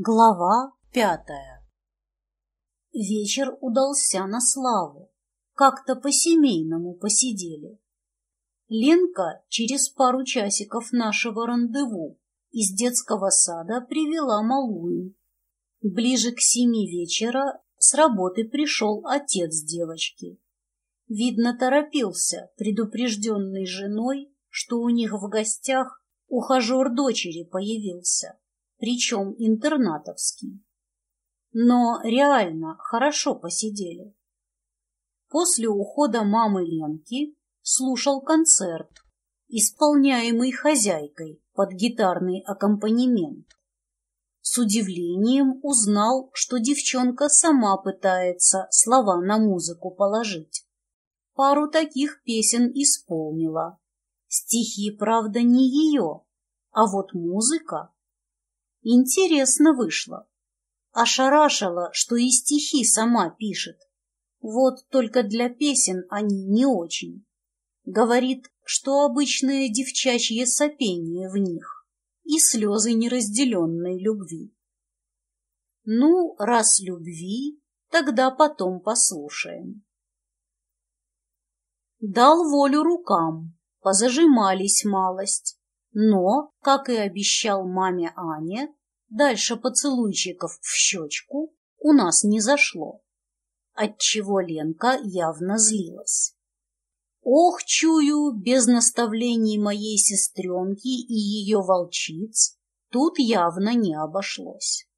Глава пятая Вечер удался на славу. Как-то по-семейному посидели. Ленка через пару часиков нашего рандеву из детского сада привела малую. Ближе к семи вечера с работы пришел отец девочки. Видно, торопился, предупрежденный женой, что у них в гостях ухажер дочери появился, причем интернатовский. Но реально хорошо посидели. После ухода мамы Ленки слушал концерт, исполняемый хозяйкой под гитарный аккомпанемент. С удивлением узнал, что девчонка сама пытается слова на музыку положить. Пару таких песен исполнила. Стихи, правда, не ее, а вот музыка. Интересно вышло. Ошарашила, что и стихи сама пишет. Вот только для песен они не очень. Говорит, что обычное девчачье сопение в них и слезы неразделенной любви. Ну, раз любви, тогда потом послушаем. Дал волю рукам, позажимались малость, но, как и обещал маме Ане, дальше поцелуйчиков в щечку у нас не зашло, отчего Ленка явно злилась. Ох, чую, без наставлений моей сестренки и ее волчиц тут явно не обошлось.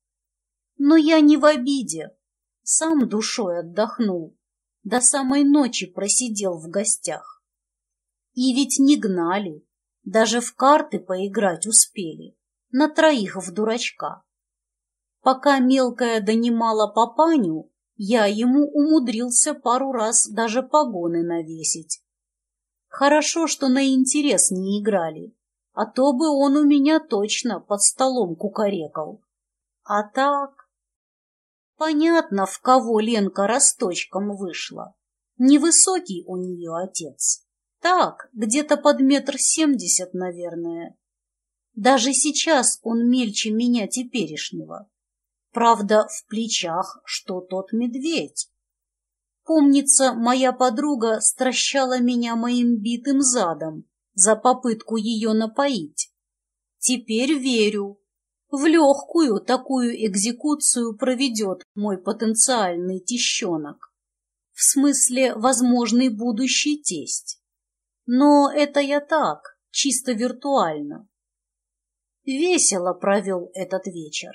Но я не в обиде, сам душой отдохнул, до самой ночи просидел в гостях. И ведь не гнали, даже в карты поиграть успели, на троих в дурачка. Пока мелкая донимала папаню, я ему умудрился пару раз даже погоны навесить. Хорошо, что на интерес не играли, а то бы он у меня точно под столом кукарекал. А так... Понятно, в кого Ленка росточком вышла. Невысокий у нее отец. Так, где-то под метр семьдесят, наверное. Даже сейчас он мельче меня теперешнего. Правда, в плечах что тот медведь. Помнится, моя подруга стращала меня моим битым задом за попытку ее напоить. Теперь верю. В легкую такую экзекуцию проведет мой потенциальный тещенок. В смысле, возможный будущий тесть. Но это я так, чисто виртуально. Весело провел этот вечер,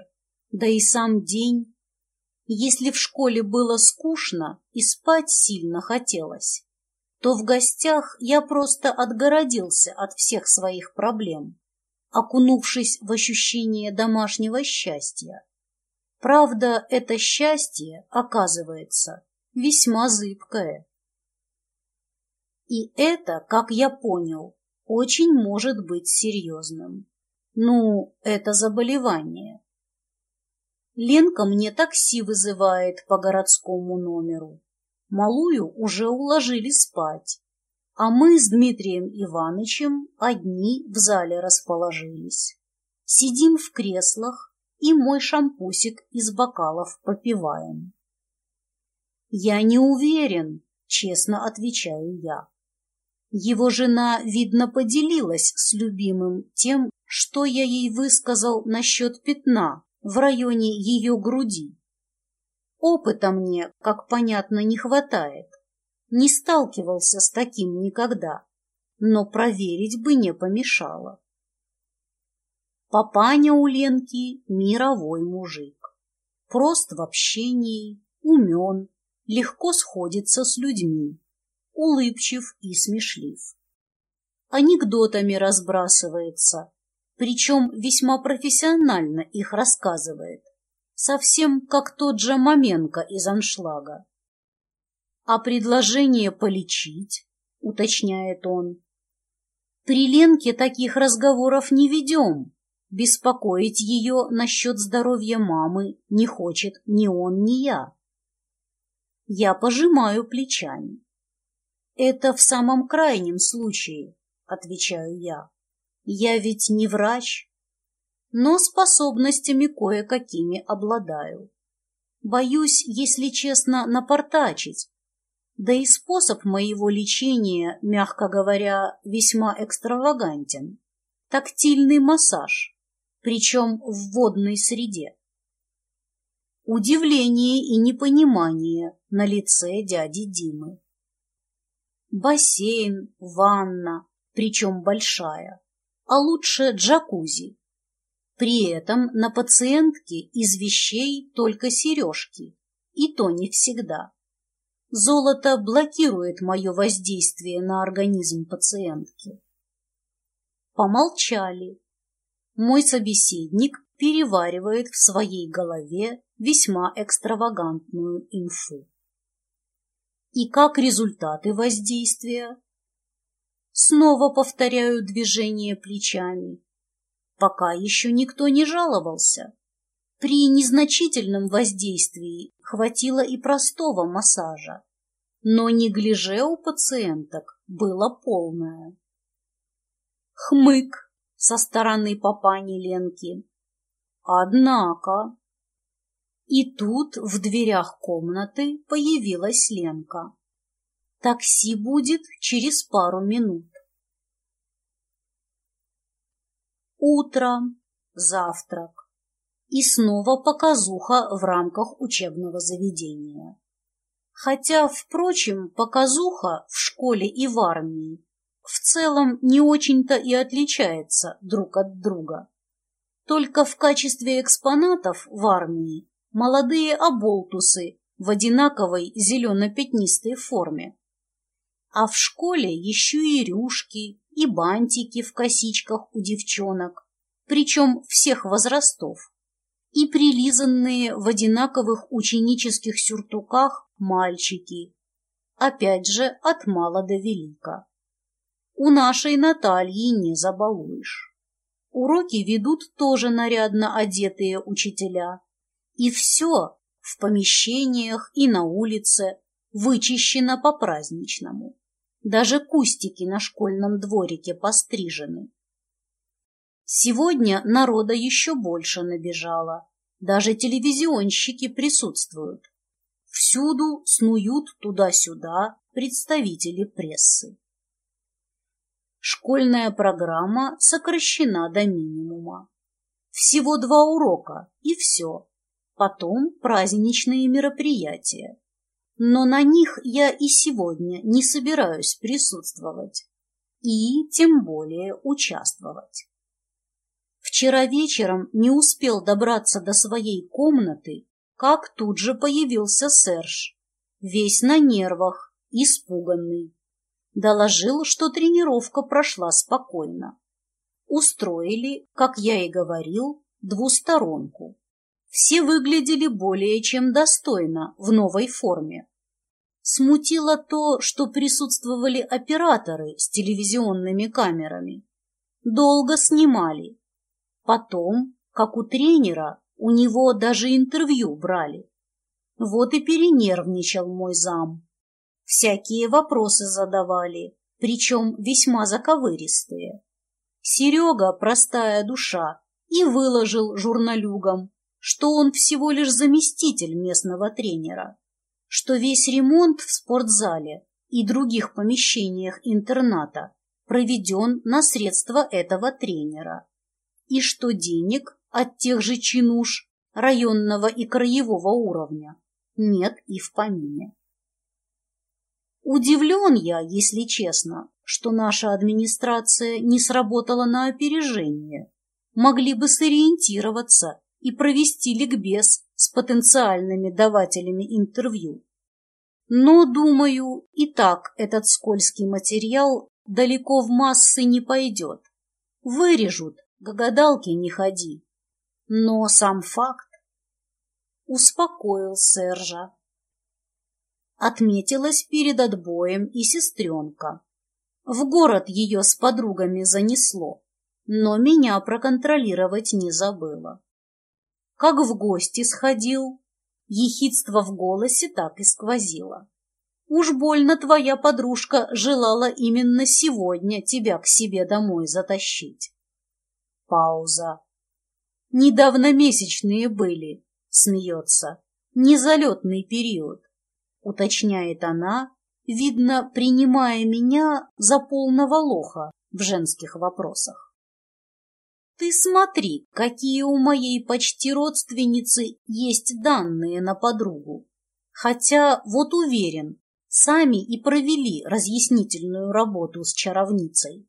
да и сам день. Если в школе было скучно и спать сильно хотелось, то в гостях я просто отгородился от всех своих проблем, окунувшись в ощущение домашнего счастья. Правда, это счастье, оказывается, весьма зыбкое. И это, как я понял, очень может быть серьезным. Ну, это заболевание. Ленка мне такси вызывает по городскому номеру. Малую уже уложили спать, а мы с Дмитрием Ивановичем одни в зале расположились. Сидим в креслах и мой шампусик из бокалов попиваем. Я не уверен, честно отвечаю я. Его жена, видно, поделилась с любимым тем, что я ей высказал насчет пятна в районе ее груди. Опыта мне, как понятно, не хватает. Не сталкивался с таким никогда, но проверить бы не помешало. Папаня у Ленки мировой мужик. Прост в общении, умен, легко сходится с людьми улыбчив и смешлив. Анекдотами разбрасывается, причем весьма профессионально их рассказывает, совсем как тот же Маменко из аншлага. А предложение полечить, уточняет он. При Ленке таких разговоров не ведем. Беспокоить ее насчет здоровья мамы не хочет ни он, ни я. Я пожимаю плечами. Это в самом крайнем случае, отвечаю я. Я ведь не врач. но способностями кое-какими обладаю. Боюсь, если честно, напортачить. Да и способ моего лечения, мягко говоря, весьма экстравагантен. Тактильный массаж, причем в водной среде. Удивление и непонимание на лице дяди Димы. Бассейн, ванна, причем большая, а лучше джакузи. При этом на пациентке из вещей только сережки, и то не всегда. Золото блокирует мое воздействие на организм пациентки. Помолчали. Мой собеседник переваривает в своей голове весьма экстравагантную инфу. И как результаты воздействия? Снова повторяю движение плечами. Пока еще никто не жаловался. При незначительном воздействии хватило и простого массажа. Но неглиже у пациенток было полное. Хмык со стороны папани Ленки. Однако... И тут в дверях комнаты появилась Ленка. Такси будет через пару минут. Утро, завтрак и снова показуха в рамках учебного заведения. Хотя, впрочем, показуха в школе и в армии в целом не очень-то и отличается друг от друга. Только в качестве экспонатов в армии молодые оболтусы в одинаковой зелено-пятнистой форме. А в школе еще и рюшки, и бантики в косичках у девчонок, причем всех возрастов, и прилизанные в одинаковых ученических сюртуках мальчики, опять же от мала до велика. У нашей Натальи не забалуешь. Уроки ведут тоже нарядно одетые учителя, и все в помещениях и на улице вычищено по-праздничному. Даже кустики на школьном дворике пострижены. Сегодня народа еще больше набежало. Даже телевизионщики присутствуют. Всюду снуют туда-сюда представители прессы. Школьная программа сокращена до минимума. Всего два урока, и все. Потом праздничные мероприятия но на них я и сегодня не собираюсь присутствовать и тем более участвовать. Вчера вечером не успел добраться до своей комнаты, как тут же появился Серж, весь на нервах, испуганный. Доложил, что тренировка прошла спокойно. Устроили, как я и говорил, двусторонку. Все выглядели более чем достойно в новой форме. Смутило то, что присутствовали операторы с телевизионными камерами. Долго снимали. Потом, как у тренера, у него даже интервью брали. Вот и перенервничал мой зам. Всякие вопросы задавали, причем весьма заковыристые. Серега, простая душа, и выложил журналюгам, что он всего лишь заместитель местного тренера, что весь ремонт в спортзале и других помещениях интерната проведен на средства этого тренера, и что денег от тех же чинуш районного и краевого уровня нет и в помине. Удивлен я, если честно, что наша администрация не сработала на опережение. Могли бы сориентироваться и провести ликбез с потенциальными давателями интервью. Но, думаю, и так этот скользкий материал далеко в массы не пойдет. Вырежут, к гадалке не ходи. Но сам факт успокоил Сержа. Отметилась перед отбоем и сестренка. В город ее с подругами занесло, но меня проконтролировать не забыла как в гости сходил. Ехидство в голосе так и сквозило. Уж больно твоя подружка желала именно сегодня тебя к себе домой затащить. Пауза. Недавно месячные были, смеется. Незалетный период, уточняет она, видно, принимая меня за полного лоха в женских вопросах. Ты смотри, какие у моей почти родственницы есть данные на подругу. Хотя, вот уверен, сами и провели разъяснительную работу с чаровницей.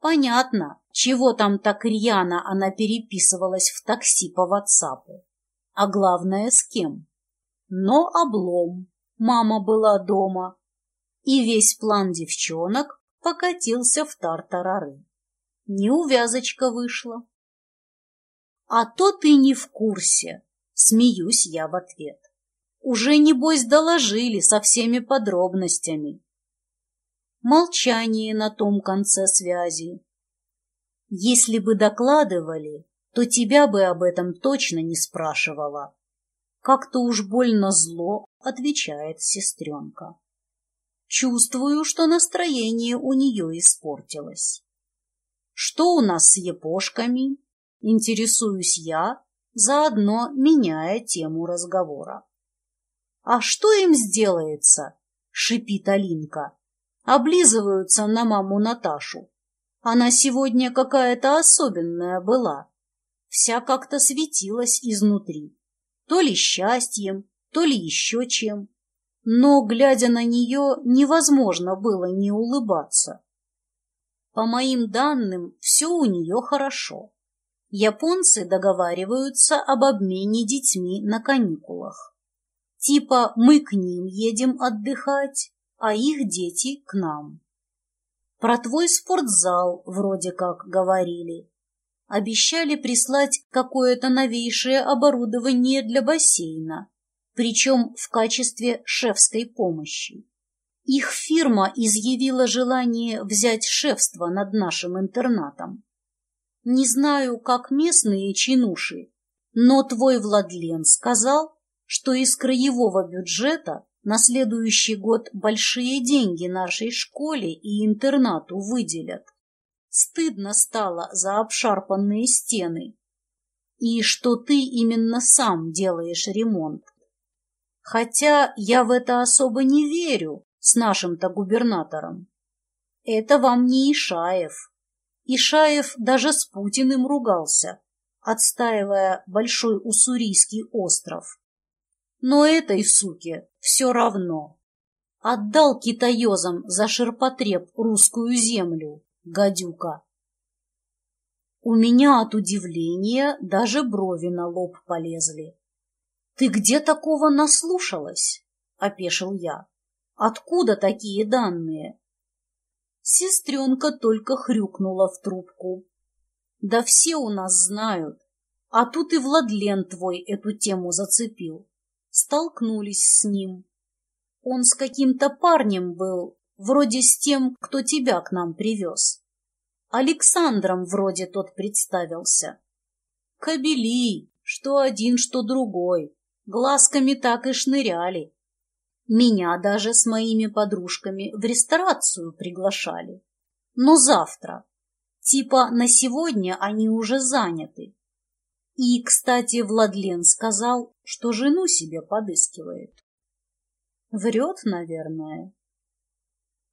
Понятно, чего там так рьяно она переписывалась в такси по ватсапу. А главное, с кем. Но облом. Мама была дома. И весь план девчонок покатился в тартарары. Неувязочка вышла. А то ты не в курсе, смеюсь я в ответ. Уже, небось, доложили со всеми подробностями. Молчание на том конце связи. Если бы докладывали, то тебя бы об этом точно не спрашивала. Как-то уж больно зло, отвечает сестренка. Чувствую, что настроение у нее испортилось. Что у нас с епошками? Интересуюсь я, заодно меняя тему разговора. А что им сделается? Шипит Алинка. Облизываются на маму Наташу. Она сегодня какая-то особенная была. Вся как-то светилась изнутри. То ли счастьем, то ли еще чем. Но, глядя на нее, невозможно было не улыбаться. По моим данным, все у нее хорошо. Японцы договариваются об обмене детьми на каникулах. Типа мы к ним едем отдыхать, а их дети к нам. Про твой спортзал вроде как говорили. Обещали прислать какое-то новейшее оборудование для бассейна, причем в качестве шефской помощи. Их фирма изъявила желание взять шефство над нашим интернатом. Не знаю, как местные чинуши, но твой Владлен сказал, что из краевого бюджета на следующий год большие деньги нашей школе и интернату выделят. Стыдно стало за обшарпанные стены. И что ты именно сам делаешь ремонт. Хотя я в это особо не верю, с нашим-то губернатором. Это вам не Ишаев. Ишаев даже с Путиным ругался, отстаивая Большой Уссурийский остров. Но этой суке все равно. Отдал китаёзам за ширпотреб русскую землю, гадюка. У меня от удивления даже брови на лоб полезли. — Ты где такого наслушалась? — опешил я. Откуда такие данные? Сестренка только хрюкнула в трубку. Да все у нас знают. А тут и Владлен твой эту тему зацепил. Столкнулись с ним. Он с каким-то парнем был, вроде с тем, кто тебя к нам привез. Александром вроде тот представился. Кобели, что один, что другой, глазками так и шныряли. Меня даже с моими подружками в ресторацию приглашали. Но завтра. Типа на сегодня они уже заняты. И, кстати, Владлен сказал, что жену себе подыскивает. Врет, наверное.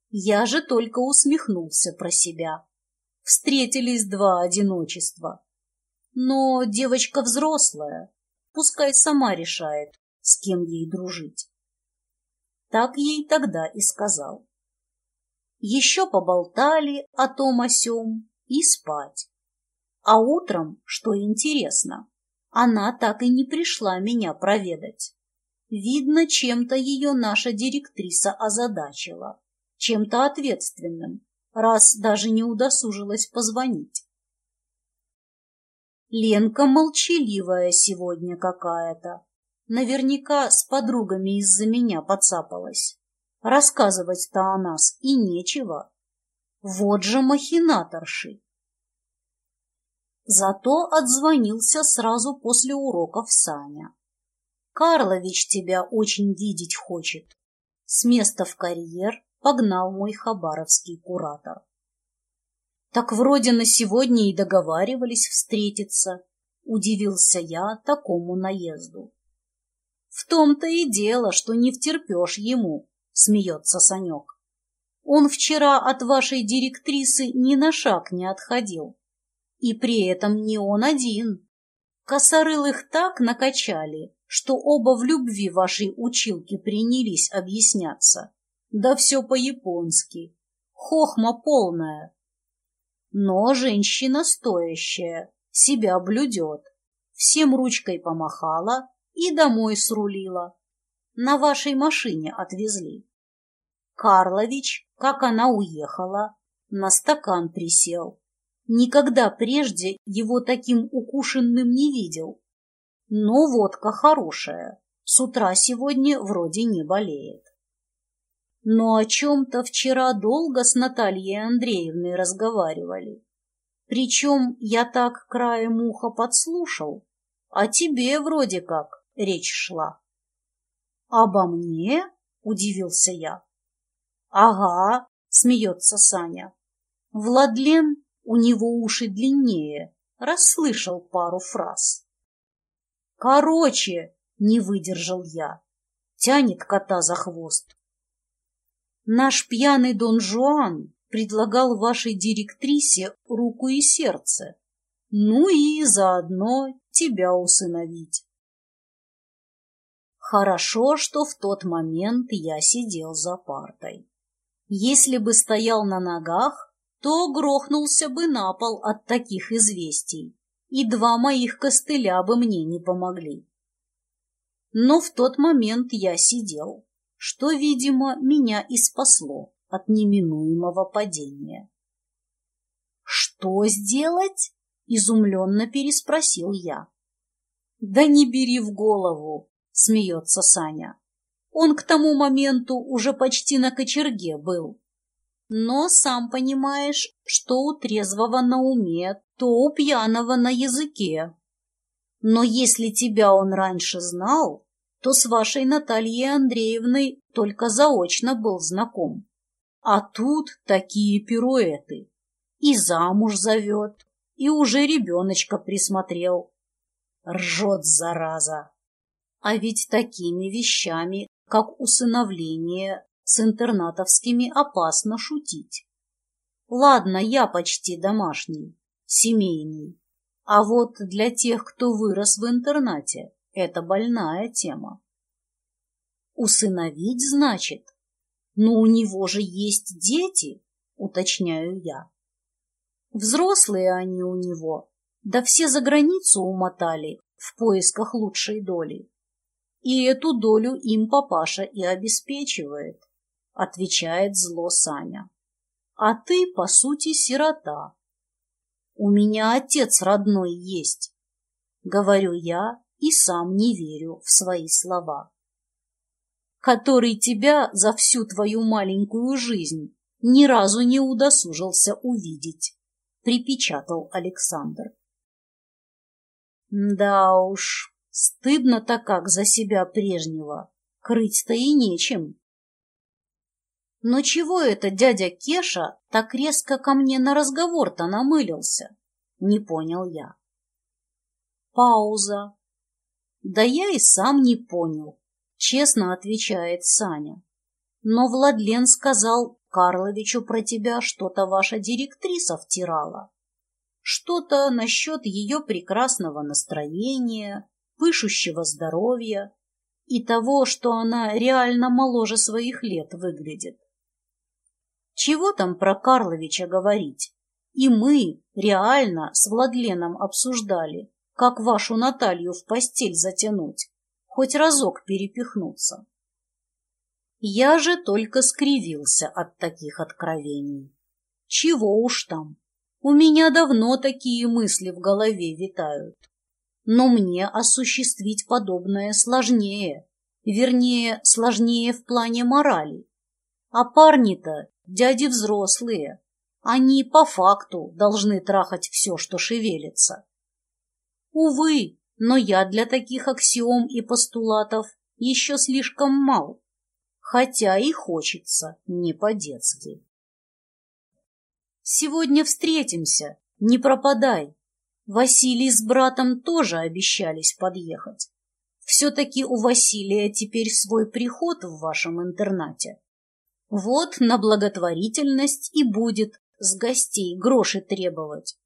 Я же только усмехнулся про себя. Встретились два одиночества. Но девочка взрослая, пускай сама решает, с кем ей дружить. Так ей тогда и сказал. Еще поболтали о том о сём и спать. А утром, что интересно, она так и не пришла меня проведать. Видно, чем-то ее наша директриса озадачила, чем-то ответственным, раз даже не удосужилась позвонить. Ленка молчаливая сегодня какая-то, Наверняка с подругами из-за меня подцапалась. Рассказывать-то о нас и нечего. Вот же махинаторши. Зато отзвонился сразу после уроков Саня. Карлович тебя очень видеть хочет. С места в карьер погнал мой хабаровский куратор. Так вроде на сегодня и договаривались встретиться, Удивился я такому наезду. В том-то и дело, что не втерпешь ему, смеется Санек. Он вчера от вашей директрисы ни на шаг не отходил. И при этом не он один. Косорылых так накачали, что оба в любви вашей училки принялись объясняться. Да все по-японски. Хохма полная. Но женщина стоящая, себя блюдет. Всем ручкой помахала и домой срулила. На вашей машине отвезли. Карлович, как она уехала, на стакан присел. Никогда прежде его таким укушенным не видел. Но водка хорошая, с утра сегодня вроде не болеет. Но о чем-то вчера долго с Натальей Андреевной разговаривали. Причем я так краем уха подслушал, а тебе вроде как речь шла. — Обо мне? — удивился я. — Ага, — смеется Саня. Владлен, у него уши длиннее, расслышал пару фраз. — Короче, — не выдержал я, тянет кота за хвост. Наш пьяный Дон Жуан предлагал вашей директрисе руку и сердце, ну и заодно тебя усыновить. Хорошо, что в тот момент я сидел за партой. Если бы стоял на ногах, то грохнулся бы на пол от таких известий, и два моих костыля бы мне не помогли. Но в тот момент я сидел что, видимо, меня и спасло от неминуемого падения. «Что сделать?» — изумленно переспросил я. «Да не бери в голову!» — смеется Саня. Он к тому моменту уже почти на кочерге был. Но сам понимаешь, что у трезвого на уме, то у пьяного на языке. Но если тебя он раньше знал, то с вашей Натальей Андреевной только заочно был знаком. А тут такие пируэты. И замуж зовет, и уже ребеночка присмотрел. Ржет, зараза. А ведь такими вещами, как усыновление, с интернатовскими опасно шутить. Ладно, я почти домашний, семейный. А вот для тех, кто вырос в интернате, это больная тема. Усыновить, значит? Но у него же есть дети, уточняю я. Взрослые они у него, да все за границу умотали в поисках лучшей доли. И эту долю им папаша и обеспечивает, отвечает зло Саня. А ты, по сути, сирота. У меня отец родной есть, говорю я и сам не верю в свои слова. Который тебя за всю твою маленькую жизнь ни разу не удосужился увидеть, припечатал Александр. Да уж, стыдно-то как за себя прежнего, крыть-то и нечем. Но чего это дядя Кеша так резко ко мне на разговор-то намылился? Не понял я. Пауза. Да я и сам не понял, честно отвечает Саня. Но Владлен сказал Карловичу про тебя что-то ваша директриса втирала. Что-то насчет ее прекрасного настроения, пышущего здоровья и того, что она реально моложе своих лет выглядит. Чего там про Карловича говорить? И мы реально с Владленом обсуждали, как вашу Наталью в постель затянуть, хоть разок перепихнуться. Я же только скривился от таких откровений. Чего уж там, у меня давно такие мысли в голове витают. Но мне осуществить подобное сложнее, вернее, сложнее в плане морали. А парни-то дяди взрослые, они по факту должны трахать все, что шевелится. Увы, но я для таких аксиом и постулатов еще слишком мал, хотя и хочется не по-детски. Сегодня встретимся, не пропадай. Василий с братом тоже обещались подъехать. Все-таки у Василия теперь свой приход в вашем интернате. Вот на благотворительность и будет с гостей гроши требовать.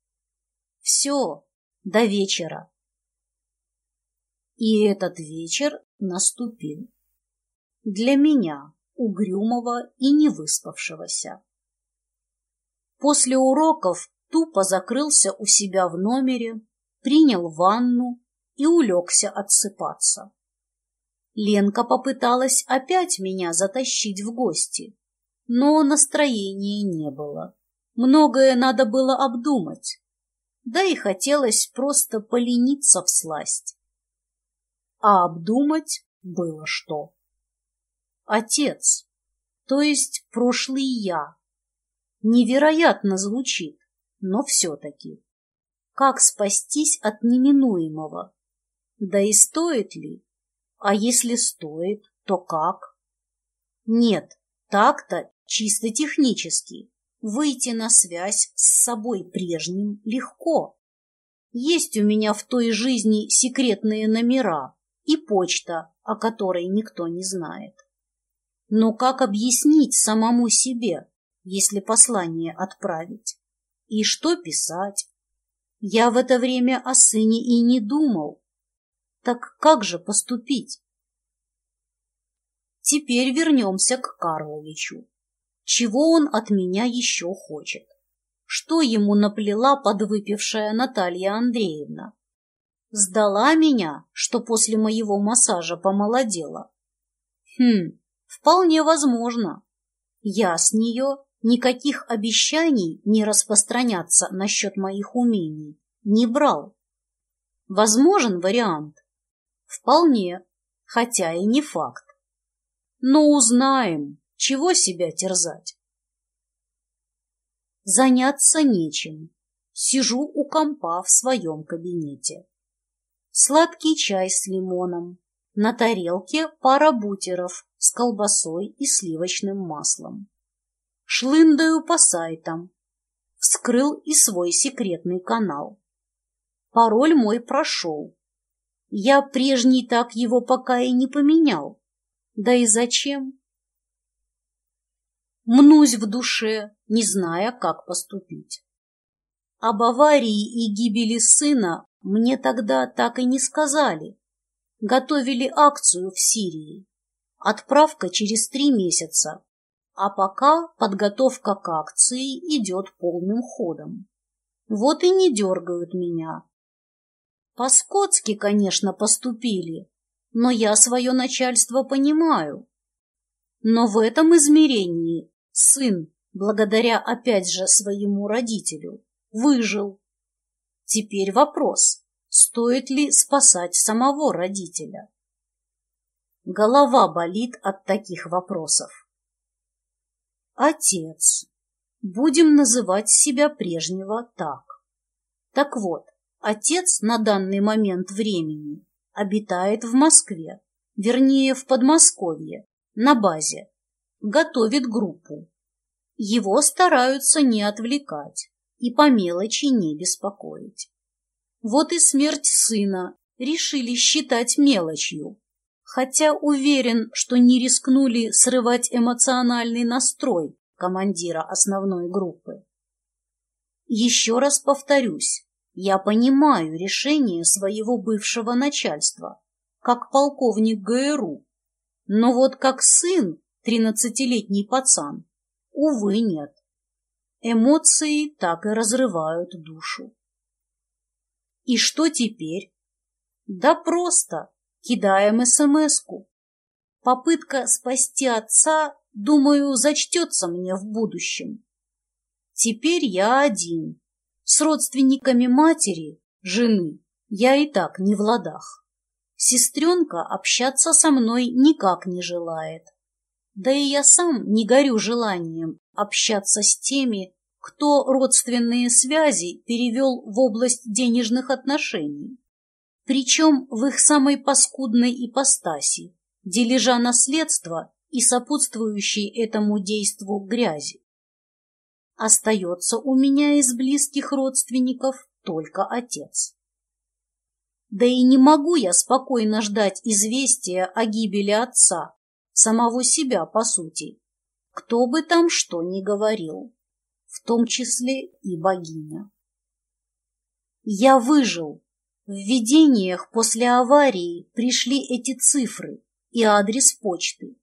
Все, до вечера. И этот вечер наступил. Для меня, угрюмого и невыспавшегося. После уроков тупо закрылся у себя в номере, принял ванну и улегся отсыпаться. Ленка попыталась опять меня затащить в гости, но настроения не было. Многое надо было обдумать, да и хотелось просто полениться в сласть. А обдумать было что. Отец, то есть прошлый я. Невероятно звучит, но все-таки. Как спастись от неминуемого? Да и стоит ли? А если стоит, то как? Нет, так-то чисто технически. Выйти на связь с собой прежним легко. Есть у меня в той жизни секретные номера и почта, о которой никто не знает. Но как объяснить самому себе, если послание отправить? И что писать? Я в это время о сыне и не думал. Так как же поступить? Теперь вернемся к Карловичу. Чего он от меня еще хочет? Что ему наплела подвыпившая Наталья Андреевна? Сдала меня, что после моего массажа помолодела? Хм, вполне возможно. Я с нее никаких обещаний не распространяться насчет моих умений не брал. Возможен вариант? Вполне, хотя и не факт. Но узнаем, чего себя терзать. Заняться нечем. Сижу у компа в своем кабинете. Сладкий чай с лимоном. На тарелке пара бутеров с колбасой и сливочным маслом. Шлындаю по сайтам. Вскрыл и свой секретный канал. Пароль мой прошел. Я прежний так его пока и не поменял. Да и зачем? Мнусь в душе, не зная, как поступить. Об аварии и гибели сына мне тогда так и не сказали. Готовили акцию в Сирии. Отправка через три месяца. А пока подготовка к акции идет полным ходом. Вот и не дергают меня. По-скотски, конечно, поступили, но я свое начальство понимаю. Но в этом измерении сын, благодаря опять же своему родителю, выжил. Теперь вопрос, стоит ли спасать самого родителя? Голова болит от таких вопросов. Отец. Будем называть себя прежнего так. Так вот, отец на данный момент времени обитает в Москве, вернее, в Подмосковье, на базе, готовит группу. Его стараются не отвлекать и по мелочи не беспокоить. Вот и смерть сына решили считать мелочью, хотя уверен, что не рискнули срывать эмоциональный настрой командира основной группы. Еще раз повторюсь, я понимаю решение своего бывшего начальства, как полковник ГРУ, но вот как сын, тринадцатилетний пацан, увы, нет. Эмоции так и разрывают душу. И что теперь? Да просто кидаем СМС-ку. Попытка спасти отца, думаю, зачтется мне в будущем. Теперь я один. С родственниками матери, жены, я и так не в ладах. Сестренка общаться со мной никак не желает. Да и я сам не горю желанием общаться с теми, кто родственные связи перевел в область денежных отношений. Причем в их самой паскудной ипостаси, дележа наследства и сопутствующей этому действу грязи. Остается у меня из близких родственников только отец. Да и не могу я спокойно ждать известия о гибели отца, самого себя, по сути, кто бы там что ни говорил, в том числе и богиня. Я выжил. В видениях после аварии пришли эти цифры и адрес почты.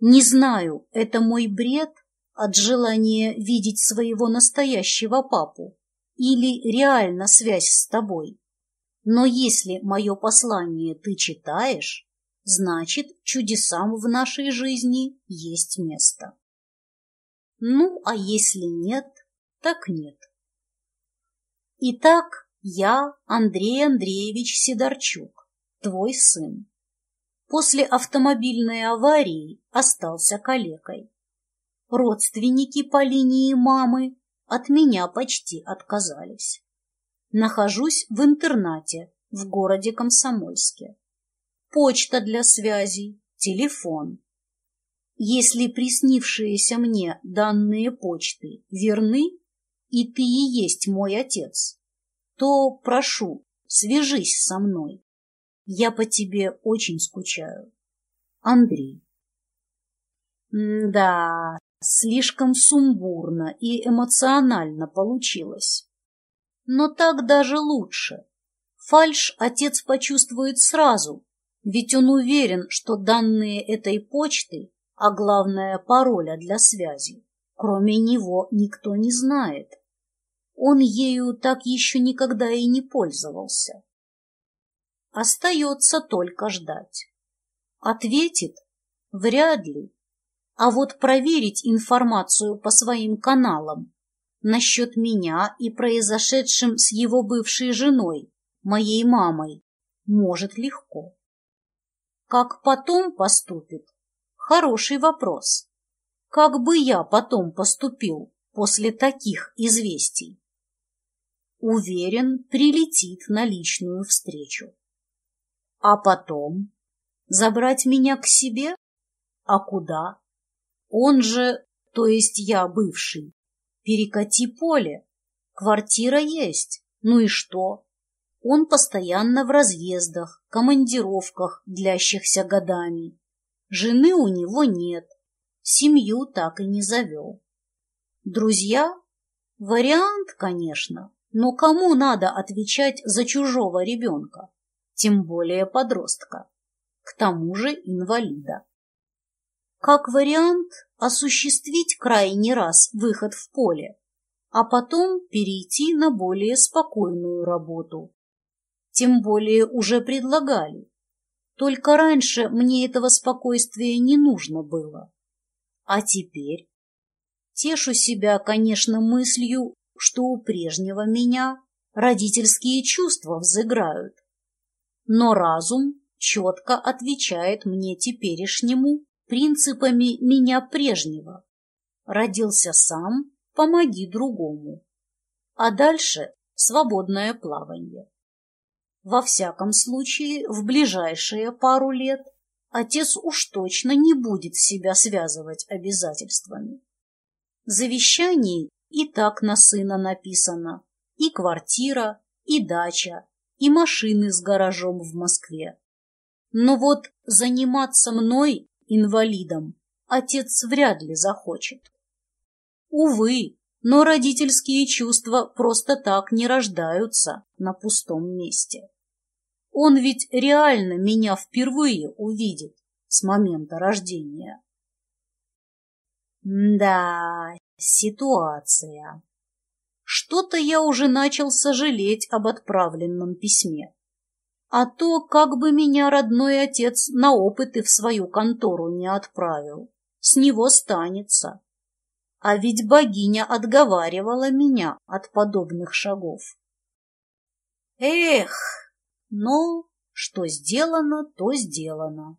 Не знаю, это мой бред от желания видеть своего настоящего папу или реально связь с тобой. Но если мое послание ты читаешь, значит, чудесам в нашей жизни есть место. Ну, а если нет, так нет. Итак, я Андрей Андреевич Сидорчук, твой сын. После автомобильной аварии остался калекой. Родственники по линии мамы от меня почти отказались. Нахожусь в интернате в городе Комсомольске. Почта для связей, телефон. Если приснившиеся мне данные почты верны, и ты и есть мой отец, то прошу, свяжись со мной. Я по тебе очень скучаю. Андрей. Да, слишком сумбурно и эмоционально получилось. Но так даже лучше. Фальш отец почувствует сразу, ведь он уверен, что данные этой почты, а главное пароля для связи, кроме него никто не знает. Он ею так еще никогда и не пользовался. Остается только ждать. Ответит? Вряд ли. А вот проверить информацию по своим каналам насчет меня и произошедшим с его бывшей женой, моей мамой, может легко. Как потом поступит? Хороший вопрос. Как бы я потом поступил после таких известий? Уверен, прилетит на личную встречу. А потом? Забрать меня к себе? А куда? Он же, то есть я бывший, перекати поле. Квартира есть. Ну и что? Он постоянно в разъездах, командировках, длящихся годами. Жены у него нет. Семью так и не завел. Друзья? Вариант, конечно, но кому надо отвечать за чужого ребенка, тем более подростка, к тому же инвалида? Как вариант, осуществить крайний раз выход в поле, а потом перейти на более спокойную работу. Тем более уже предлагали. Только раньше мне этого спокойствия не нужно было. А теперь? Тешу себя, конечно, мыслью, что у прежнего меня родительские чувства взыграют. Но разум четко отвечает мне теперешнему принципами меня прежнего. Родился сам, помоги другому. А дальше свободное плавание. Во всяком случае, в ближайшие пару лет отец уж точно не будет себя связывать обязательствами. В завещании и так на сына написано и квартира, и дача, и машины с гаражом в Москве. Но вот заниматься мной инвалидом отец вряд ли захочет. Увы, но родительские чувства просто так не рождаются на пустом месте. Он ведь реально меня впервые увидит с момента рождения. Да, ситуация. Что-то я уже начал сожалеть об отправленном письме. А то, как бы меня родной отец на опыты в свою контору не отправил, с него станется. А ведь богиня отговаривала меня от подобных шагов. Эх, но что сделано, то сделано.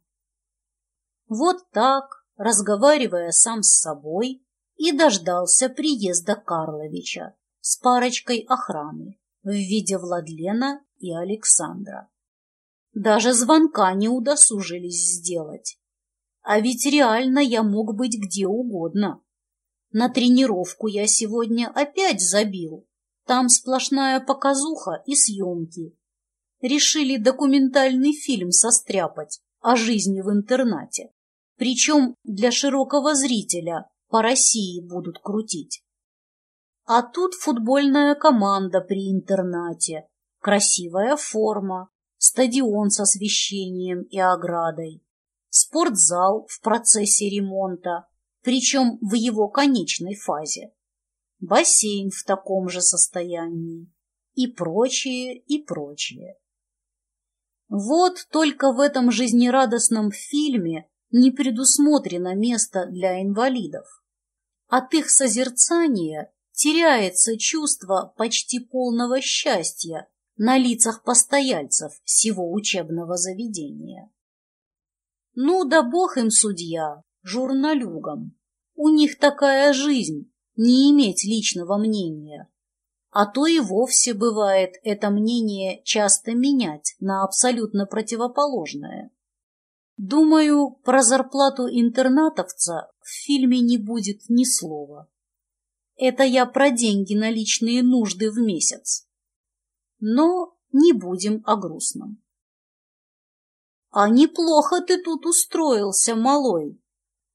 Вот так, разговаривая сам с собой, и дождался приезда Карловича с парочкой охраны в виде Владлена и Александра. Даже звонка не удосужились сделать. А ведь реально я мог быть где угодно. На тренировку я сегодня опять забил, Там сплошная показуха и съемки. Решили документальный фильм состряпать о жизни в интернате. Причем для широкого зрителя по России будут крутить. А тут футбольная команда при интернате, красивая форма, стадион с освещением и оградой, спортзал в процессе ремонта, причем в его конечной фазе, бассейн в таком же состоянии и прочее, и прочее. Вот только в этом жизнерадостном фильме не предусмотрено место для инвалидов. От их созерцания теряется чувство почти полного счастья на лицах постояльцев всего учебного заведения. Ну да бог им судья, журналюгам. У них такая жизнь, не иметь личного мнения. А то и вовсе бывает это мнение часто менять на абсолютно противоположное. Думаю, про зарплату интернатовца в фильме не будет ни слова. Это я про деньги на личные нужды в месяц. Но не будем о грустном. А неплохо ты тут устроился, малой.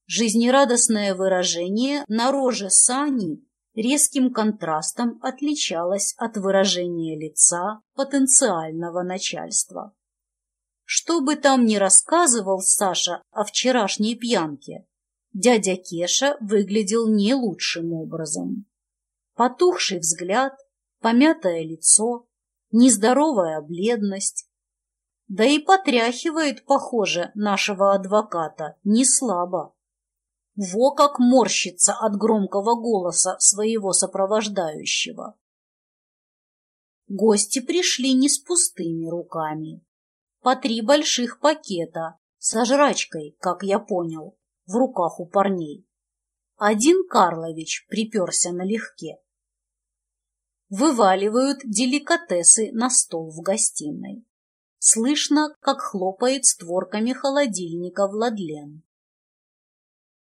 Жизнерадостное выражение на роже Сани резким контрастом отличалось от выражения лица потенциального начальства. Что бы там ни рассказывал Саша о вчерашней пьянке, дядя Кеша выглядел не лучшим образом. Потухший взгляд, помятое лицо, нездоровая бледность. Да и потряхивает, похоже, нашего адвоката не слабо. Во как морщится от громкого голоса своего сопровождающего. Гости пришли не с пустыми руками. По три больших пакета, со жрачкой, как я понял, в руках у парней. Один Карлович приперся налегке. Вываливают деликатесы на стол в гостиной. Слышно, как хлопает створками холодильника Владлен.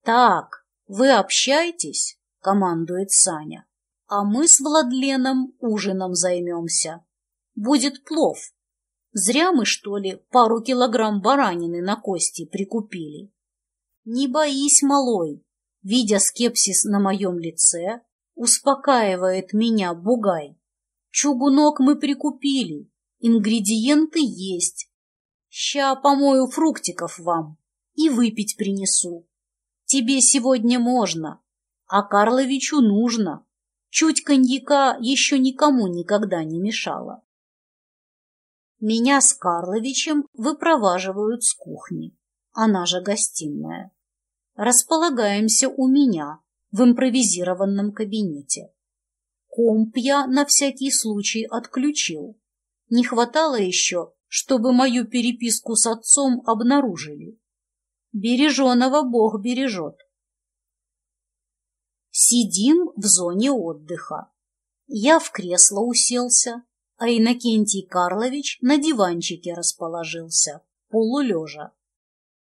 «Так, вы общайтесь», — командует Саня, «а мы с Владленом ужином займемся. Будет плов. Зря мы, что ли, пару килограмм баранины на кости прикупили». «Не боись, малой!» Видя скепсис на моем лице, успокаивает меня бугай. «Чугунок мы прикупили, ингредиенты есть. Ща помою фруктиков вам и выпить принесу. Тебе сегодня можно, а Карловичу нужно. Чуть коньяка еще никому никогда не мешало. Меня с Карловичем выпроваживают с кухни, она же гостиная располагаемся у меня в импровизированном кабинете. Комп я на всякий случай отключил. Не хватало еще, чтобы мою переписку с отцом обнаружили. Береженого Бог бережет. Сидим в зоне отдыха. Я в кресло уселся, а Иннокентий Карлович на диванчике расположился, полулежа.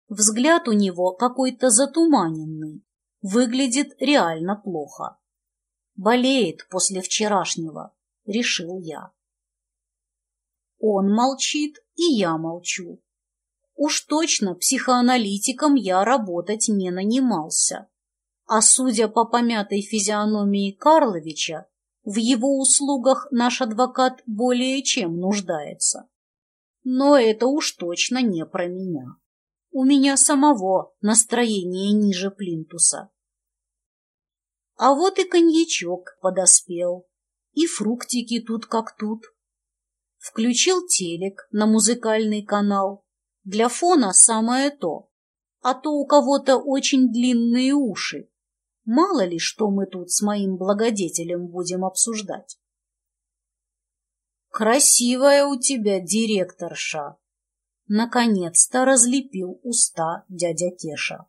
Взгляд у него какой-то затуманенный, выглядит реально плохо. Болеет после вчерашнего, решил я. Он молчит, и я молчу. Уж точно психоаналитиком я работать не нанимался. А судя по помятой физиономии Карловича, в его услугах наш адвокат более чем нуждается. Но это уж точно не про меня. У меня самого настроение ниже плинтуса. А вот и коньячок подоспел, и фруктики тут как тут. Включил телек на музыкальный канал. Для фона самое то, а то у кого-то очень длинные уши. Мало ли, что мы тут с моим благодетелем будем обсуждать. Красивая у тебя директорша, Наконец-то разлепил уста дядя Кеша.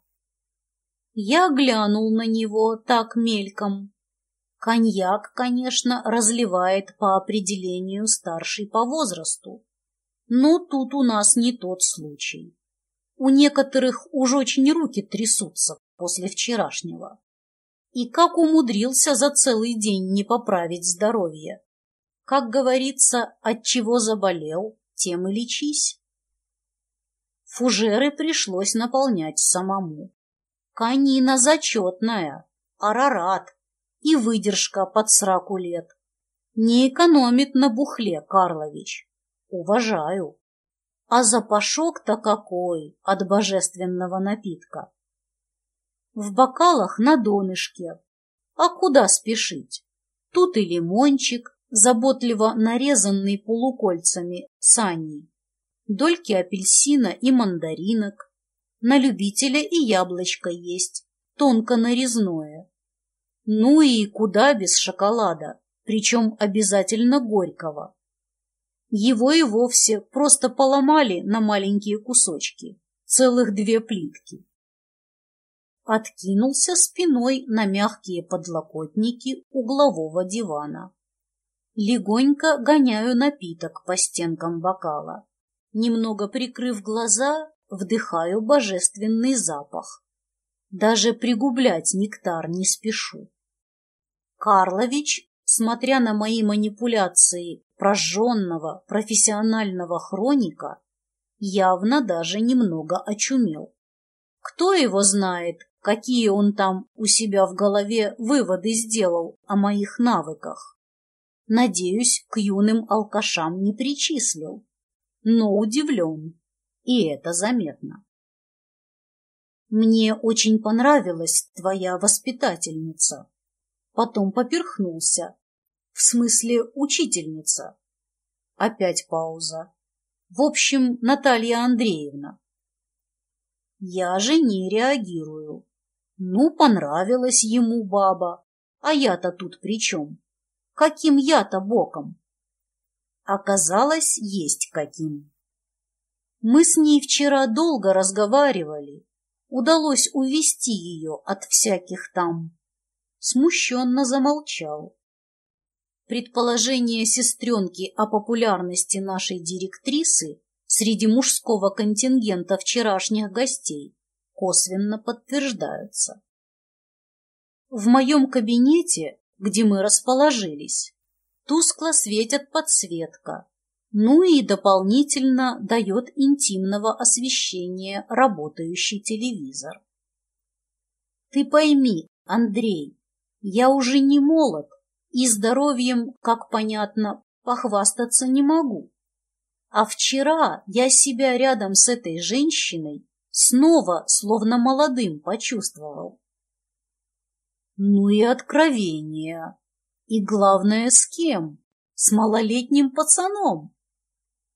Я глянул на него так мельком. Коньяк, конечно, разливает по определению старший по возрасту. Но тут у нас не тот случай. У некоторых уж очень руки трясутся после вчерашнего. И как умудрился за целый день не поправить здоровье, Как говорится, от чего заболел, тем и лечись. Фужеры пришлось наполнять самому. Канина зачетная, арарат и выдержка под сраку лет. Не экономит на бухле, Карлович. Уважаю. А запашок-то какой от божественного напитка. В бокалах на донышке. А куда спешить? Тут и лимончик, заботливо нарезанный полукольцами саней, дольки апельсина и мандаринок. На любителя и яблочко есть, тонко нарезное. Ну и куда без шоколада, причем обязательно горького. Его и вовсе просто поломали на маленькие кусочки, целых две плитки. Откинулся спиной на мягкие подлокотники углового дивана. Легонько гоняю напиток по стенкам бокала. Немного прикрыв глаза, вдыхаю божественный запах. Даже пригублять нектар не спешу. Карлович, смотря на мои манипуляции прожженного профессионального хроника, явно даже немного очумел. Кто его знает, какие он там у себя в голове выводы сделал о моих навыках? Надеюсь, к юным алкашам не причислил, но удивлен, и это заметно. Мне очень понравилась твоя воспитательница. Потом поперхнулся. В смысле, учительница. Опять пауза. В общем, Наталья Андреевна. Я же не реагирую. Ну, понравилась ему баба. А я-то тут при чем? Каким я-то боком? Оказалось, есть каким. Мы с ней вчера долго разговаривали. Удалось увести ее от всяких там. Смущенно замолчал. Предположения сестренки о популярности нашей директрисы среди мужского контингента вчерашних гостей косвенно подтверждаются. В моем кабинете, где мы расположились, тускло светит подсветка, ну и дополнительно дает интимного освещения работающий телевизор. Ты пойми, Андрей, я уже не молод и здоровьем, как понятно, похвастаться не могу. А вчера я себя рядом с этой женщиной снова словно молодым почувствовал. Ну и откровение. И главное, с кем? С малолетним пацаном.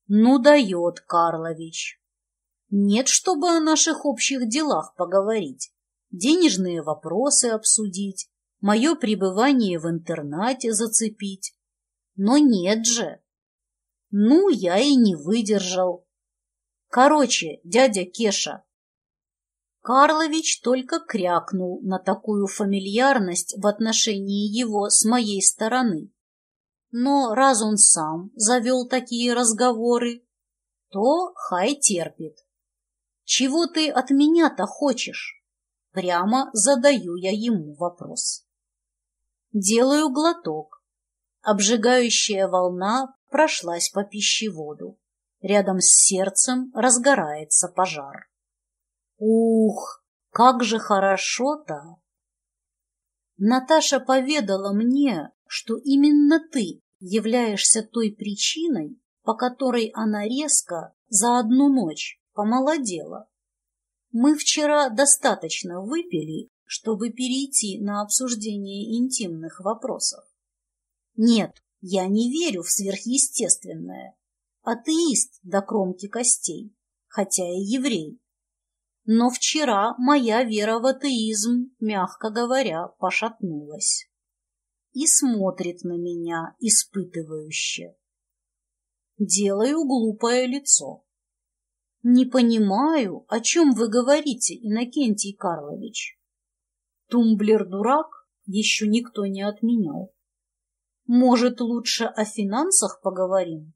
Ну, дает Карлович. Нет, чтобы о наших общих делах поговорить, денежные вопросы обсудить, мое пребывание в интернате зацепить. Но нет же. Ну, я и не выдержал. Короче, дядя Кеша. Карлович только крякнул на такую фамильярность в отношении его с моей стороны. Но раз он сам завел такие разговоры, то хай терпит. Чего ты от меня-то хочешь? Прямо задаю я ему вопрос. Делаю глоток. Обжигающая волна прошлась по пищеводу. Рядом с сердцем разгорается пожар. Ух, как же хорошо-то! Наташа поведала мне, что именно ты являешься той причиной, по которой она резко за одну ночь помолодела. Мы вчера достаточно выпили, чтобы перейти на обсуждение интимных вопросов. Нет, я не верю в сверхъестественное. Атеист до кромки костей, хотя и еврей. Но вчера моя вера в атеизм, мягко говоря, пошатнулась и смотрит на меня испытывающе. Делаю глупое лицо. Не понимаю, о чем вы говорите, Иннокентий Карлович. Тумблер-дурак еще никто не отменял. Может, лучше о финансах поговорим?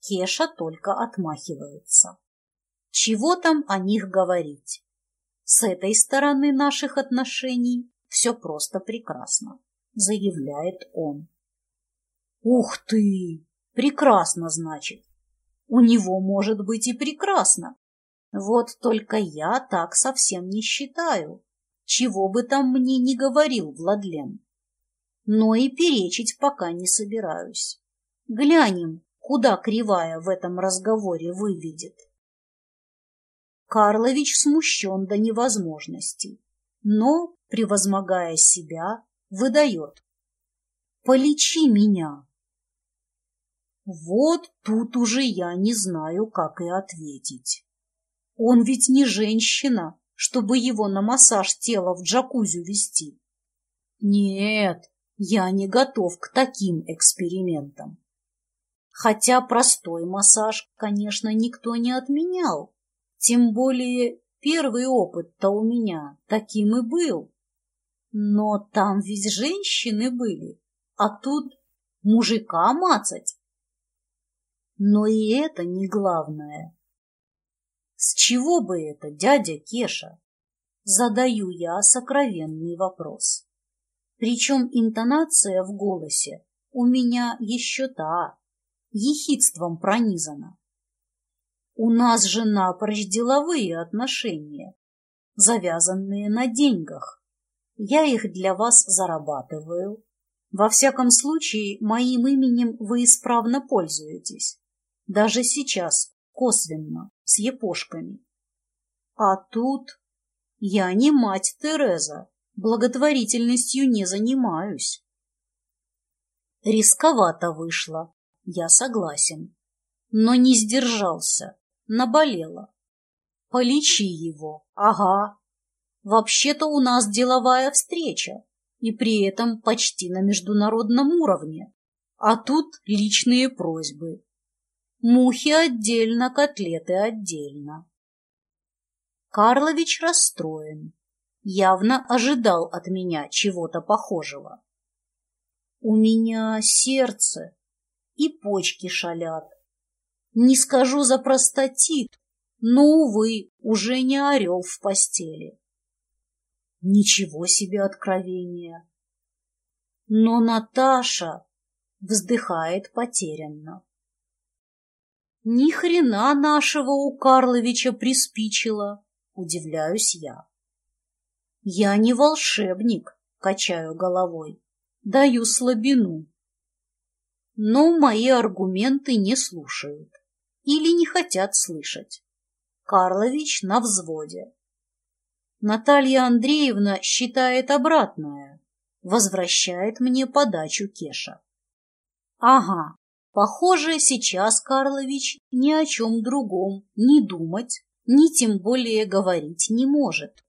Кеша только отмахивается. Чего там о них говорить? С этой стороны наших отношений все просто прекрасно заявляет он. Ух ты! Прекрасно, значит. У него может быть и прекрасно. Вот только я так совсем не считаю, чего бы там мне ни говорил Владлен. Но и перечить пока не собираюсь. Глянем, куда кривая в этом разговоре выведет. Карлович смущен до невозможности, но, превозмогая себя, выдает. «Полечи меня!» Вот тут уже я не знаю, как и ответить. Он ведь не женщина, чтобы его на массаж тела в джакузи вести. Нет, я не готов к таким экспериментам. Хотя простой массаж, конечно, никто не отменял. Тем более первый опыт-то у меня таким и был. Но там ведь женщины были, а тут мужика мацать. Но и это не главное. С чего бы это, дядя Кеша? Задаю я сокровенный вопрос. Причем интонация в голосе у меня еще та, ехидством пронизана. У нас же напрочь деловые отношения, завязанные на деньгах. Я их для вас зарабатываю. Во всяком случае, моим именем вы исправно пользуетесь. Даже сейчас, косвенно, с епошками. А тут я не мать Тереза, благотворительностью не занимаюсь. Рисковато вышло, я согласен, но не сдержался, наболело. Полечи его, ага. Вообще-то у нас деловая встреча, и при этом почти на международном уровне, а тут личные просьбы. Мухи отдельно, котлеты отдельно. Карлович расстроен. Явно ожидал от меня чего-то похожего. У меня сердце и почки шалят. Не скажу за простатит, но, увы, уже не орел в постели. Ничего себе откровение! Но Наташа вздыхает потерянно. Ни хрена нашего у Карловича приспичило, удивляюсь я. Я не волшебник, качаю головой, даю слабину. Но мои аргументы не слушают или не хотят слышать. Карлович на взводе. Наталья Андреевна считает обратное, возвращает мне подачу Кеша. Ага, Похоже, сейчас Карлович ни о чем другом ни думать, ни тем более говорить не может,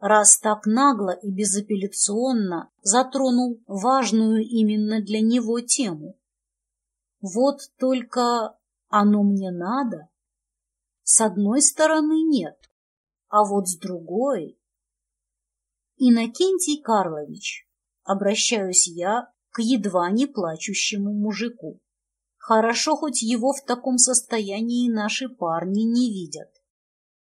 раз так нагло и безапелляционно затронул важную именно для него тему. Вот только оно мне надо? С одной стороны нет, а вот с другой... Иннокентий Карлович, обращаюсь я к едва не плачущему мужику. Хорошо, хоть его в таком состоянии наши парни не видят.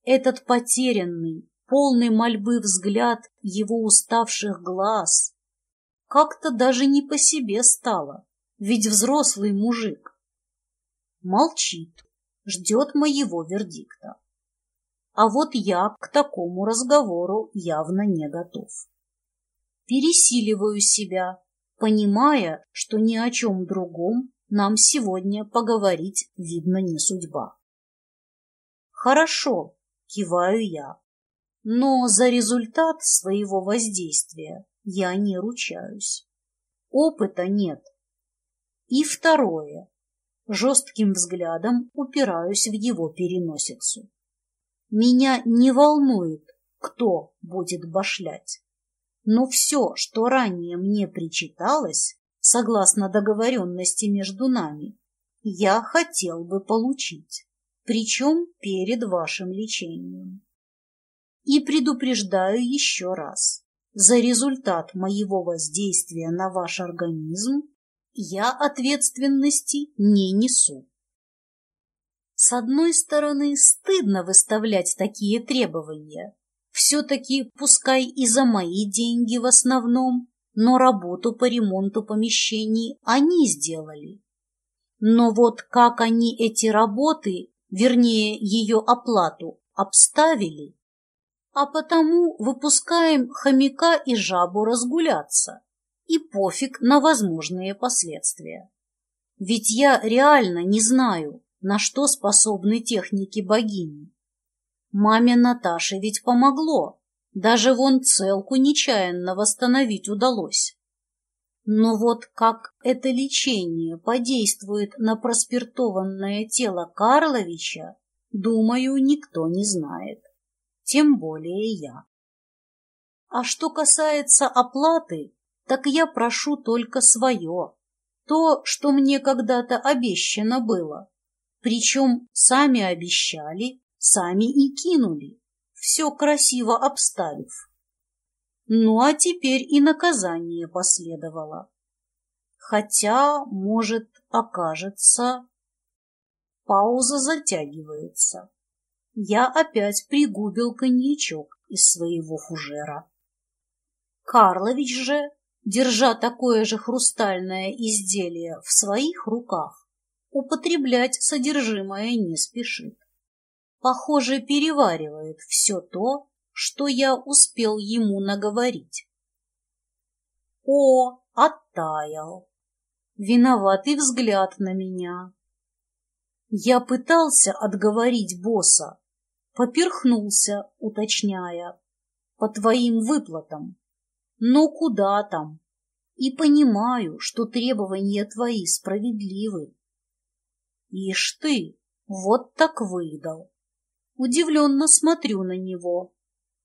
Этот потерянный, полный мольбы взгляд его уставших глаз как-то даже не по себе стало, ведь взрослый мужик. Молчит, ждет моего вердикта. А вот я к такому разговору явно не готов. Пересиливаю себя, понимая, что ни о чем другом нам сегодня поговорить, видно, не судьба. Хорошо, киваю я, но за результат своего воздействия я не ручаюсь. Опыта нет. И второе. Жестким взглядом упираюсь в его переносицу. Меня не волнует, кто будет башлять. Но все, что ранее мне причиталось, согласно договоренности между нами, я хотел бы получить, причем перед вашим лечением. И предупреждаю еще раз, за результат моего воздействия на ваш организм я ответственности не несу. С одной стороны, стыдно выставлять такие требования. Все-таки, пускай и за мои деньги в основном, но работу по ремонту помещений они сделали. Но вот как они эти работы, вернее ее оплату, обставили, а потому выпускаем хомяка и жабу разгуляться, и пофиг на возможные последствия. Ведь я реально не знаю, на что способны техники богини. Маме Наташе ведь помогло, даже вон целку нечаянно восстановить удалось. Но вот как это лечение подействует на проспиртованное тело Карловича, думаю, никто не знает. Тем более я. А что касается оплаты, так я прошу только свое. То, что мне когда-то обещано было. Причем сами обещали, сами и кинули все красиво обставив. Ну, а теперь и наказание последовало. Хотя, может, окажется... Пауза затягивается. Я опять пригубил коньячок из своего фужера. Карлович же, держа такое же хрустальное изделие в своих руках, употреблять содержимое не спешит похоже, переваривает все то, что я успел ему наговорить. О, оттаял. Виноватый взгляд на меня. Я пытался отговорить босса, поперхнулся, уточняя, по твоим выплатам. Но куда там? И понимаю, что требования твои справедливы. Ишь ты, вот так выдал. Удивленно смотрю на него.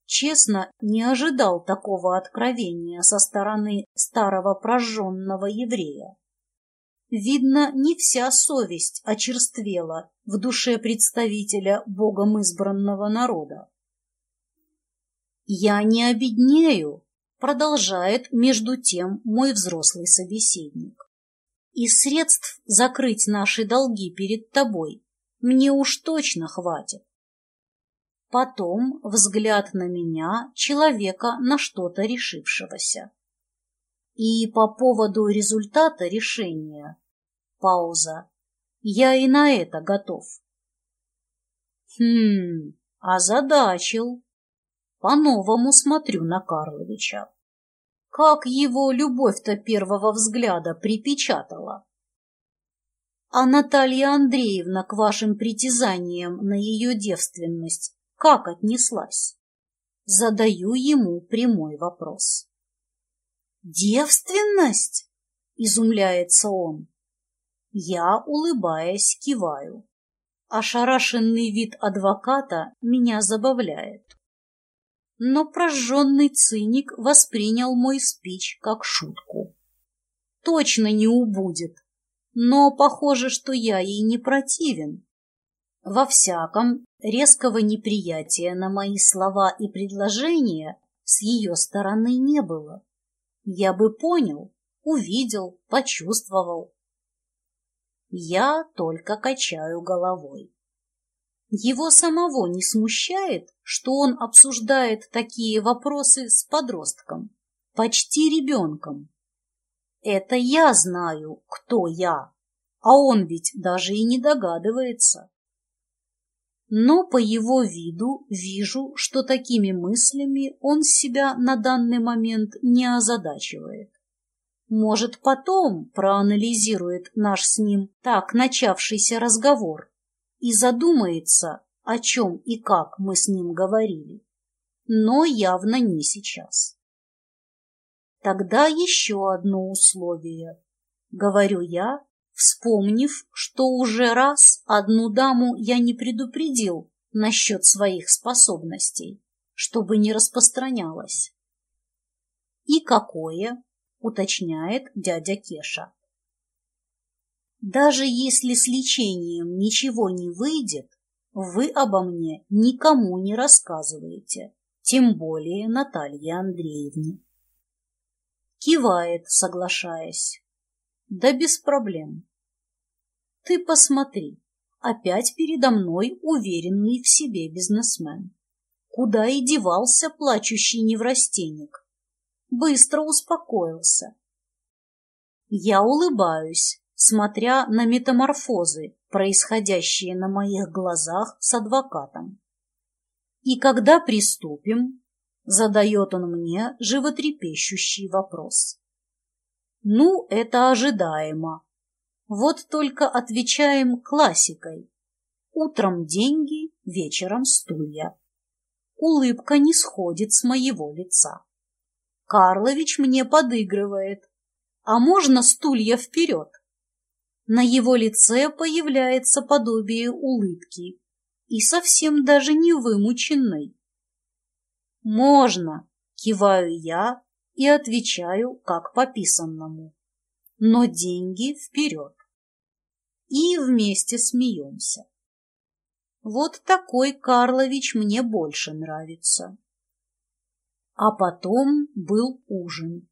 Честно, не ожидал такого откровения со стороны старого прожженного еврея. Видно, не вся совесть очерствела в душе представителя богом избранного народа. «Я не обеднею», — продолжает между тем мой взрослый собеседник. «И средств закрыть наши долги перед тобой мне уж точно хватит. Потом взгляд на меня, человека на что-то решившегося. И по поводу результата решения. Пауза. Я и на это готов. Хм, озадачил. По-новому смотрю на Карловича. Как его любовь-то первого взгляда припечатала. А Наталья Андреевна к вашим притязаниям на ее девственность как отнеслась? Задаю ему прямой вопрос. «Девственность?» — изумляется он. Я, улыбаясь, киваю. Ошарашенный вид адвоката меня забавляет. Но прожженный циник воспринял мой спич как шутку. Точно не убудет, но похоже, что я ей не противен. Во всяком, резкого неприятия на мои слова и предложения с ее стороны не было. Я бы понял, увидел, почувствовал. Я только качаю головой. Его самого не смущает, что он обсуждает такие вопросы с подростком, почти ребенком. Это я знаю, кто я, а он ведь даже и не догадывается но по его виду вижу, что такими мыслями он себя на данный момент не озадачивает. Может, потом проанализирует наш с ним так начавшийся разговор и задумается, о чем и как мы с ним говорили, но явно не сейчас. Тогда еще одно условие, говорю я, вспомнив, что уже раз одну даму я не предупредил насчет своих способностей, чтобы не распространялось. «И какое?» — уточняет дядя Кеша. «Даже если с лечением ничего не выйдет, вы обо мне никому не рассказываете, тем более Наталье Андреевне». Кивает, соглашаясь. Да без проблем. Ты посмотри, опять передо мной уверенный в себе бизнесмен. Куда и девался плачущий неврастенник? быстро успокоился. Я улыбаюсь, смотря на метаморфозы, происходящие на моих глазах с адвокатом. «И когда приступим?» — задает он мне животрепещущий вопрос. «Ну, это ожидаемо. Вот только отвечаем классикой. Утром деньги, вечером стулья. Улыбка не сходит с моего лица. Карлович мне подыгрывает. А можно стулья вперед? На его лице появляется подобие улыбки, и совсем даже не вымученной. «Можно!» — киваю я и отвечаю, как пописанному. «Но деньги вперед!» И вместе смеемся. Вот такой Карлович мне больше нравится. А потом был ужин.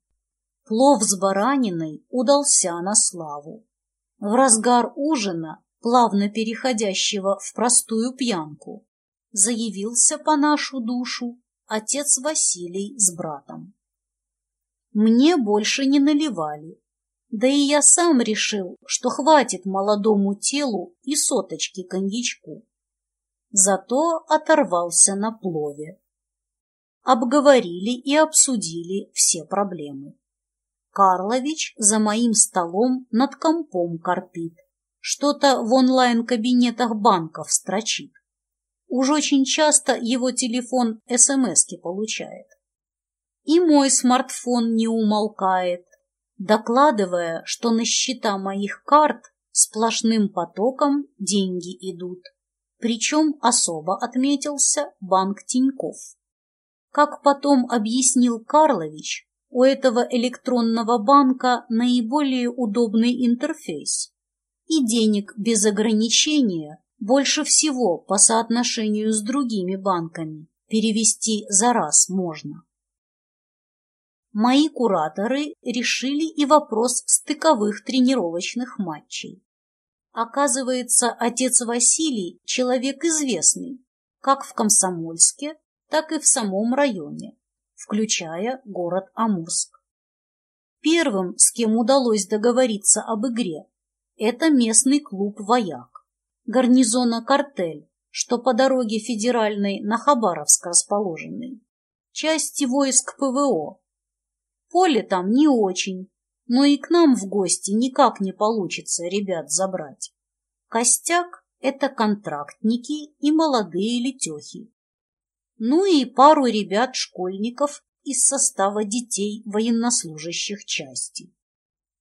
Плов с бараниной удался на славу. В разгар ужина, плавно переходящего в простую пьянку, заявился по нашу душу отец Василий с братом. Мне больше не наливали, да и я сам решил, что хватит молодому телу и соточки коньячку. Зато оторвался на плове. Обговорили и обсудили все проблемы. Карлович за моим столом над компом корпит. Что-то в онлайн-кабинетах банков строчит. Уж очень часто его телефон СМСки получает. И мой смартфон не умолкает, докладывая, что на счета моих карт сплошным потоком деньги идут. Причем особо отметился банк Тиньков. Как потом объяснил Карлович, у этого электронного банка наиболее удобный интерфейс. И денег без ограничения больше всего по соотношению с другими банками перевести за раз можно. Мои кураторы решили и вопрос стыковых тренировочных матчей. Оказывается, отец Василий – человек известный, как в Комсомольске, так и в самом районе включая город Амурск. Первым, с кем удалось договориться об игре, это местный клуб «Вояк», гарнизона «Картель», что по дороге федеральной на Хабаровск расположенный, части войск ПВО. Поле там не очень, но и к нам в гости никак не получится ребят забрать. Костяк — это контрактники и молодые летехи ну и пару ребят-школьников из состава детей военнослужащих части.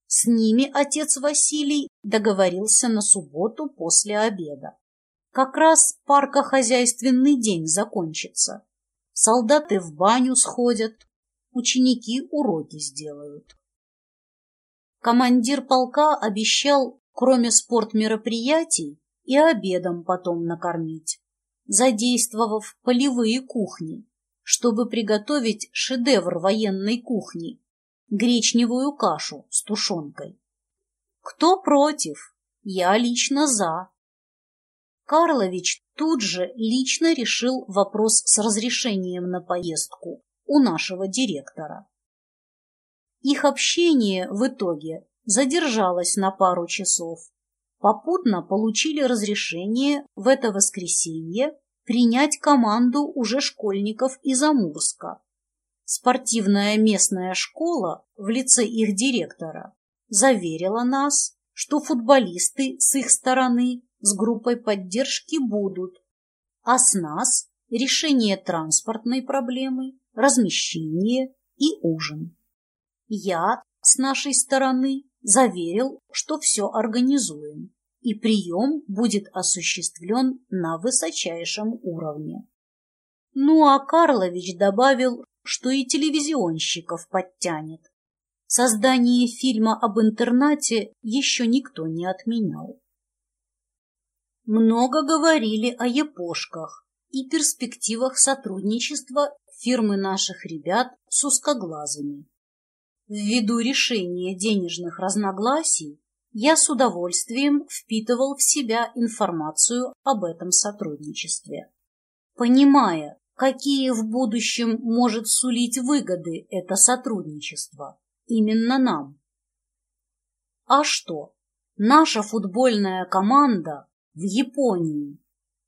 С ними отец Василий договорился на субботу после обеда. Как раз паркохозяйственный день закончится. Солдаты в баню сходят, ученики уроки сделают. Командир полка обещал, кроме спортмероприятий, и обедом потом накормить задействовав полевые кухни, чтобы приготовить шедевр военной кухни – гречневую кашу с тушенкой. Кто против? Я лично за. Карлович тут же лично решил вопрос с разрешением на поездку у нашего директора. Их общение в итоге задержалось на пару часов, попутно получили разрешение в это воскресенье принять команду уже школьников из Амурска. Спортивная местная школа в лице их директора заверила нас, что футболисты с их стороны с группой поддержки будут, а с нас решение транспортной проблемы, размещение и ужин. Я с нашей стороны заверил, что все организуем, и прием будет осуществлен на высочайшем уровне. Ну а Карлович добавил, что и телевизионщиков подтянет. Создание фильма об интернате еще никто не отменял. Много говорили о епошках и перспективах сотрудничества фирмы наших ребят с узкоглазыми. Ввиду решения денежных разногласий, я с удовольствием впитывал в себя информацию об этом сотрудничестве. Понимая, какие в будущем может сулить выгоды это сотрудничество именно нам. А что, наша футбольная команда в Японии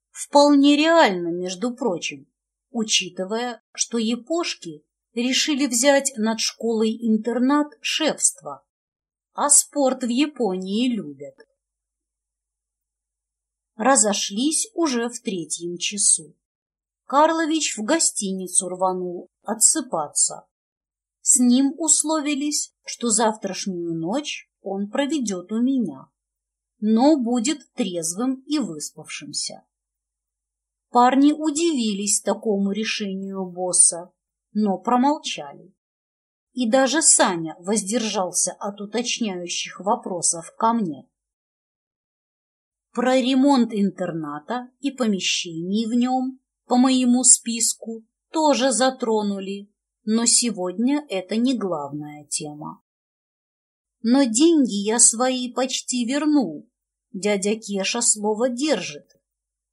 вполне реально, между прочим, учитывая, что япошки решили взять над школой-интернат шефство, а спорт в Японии любят. Разошлись уже в третьем часу. Карлович в гостиницу рванул отсыпаться. С ним условились, что завтрашнюю ночь он проведет у меня, но будет трезвым и выспавшимся. Парни удивились такому решению босса, но промолчали. И даже Саня воздержался от уточняющих вопросов ко мне. Про ремонт интерната и помещений в нем по моему списку тоже затронули, но сегодня это не главная тема. Но деньги я свои почти вернул. Дядя Кеша слово держит.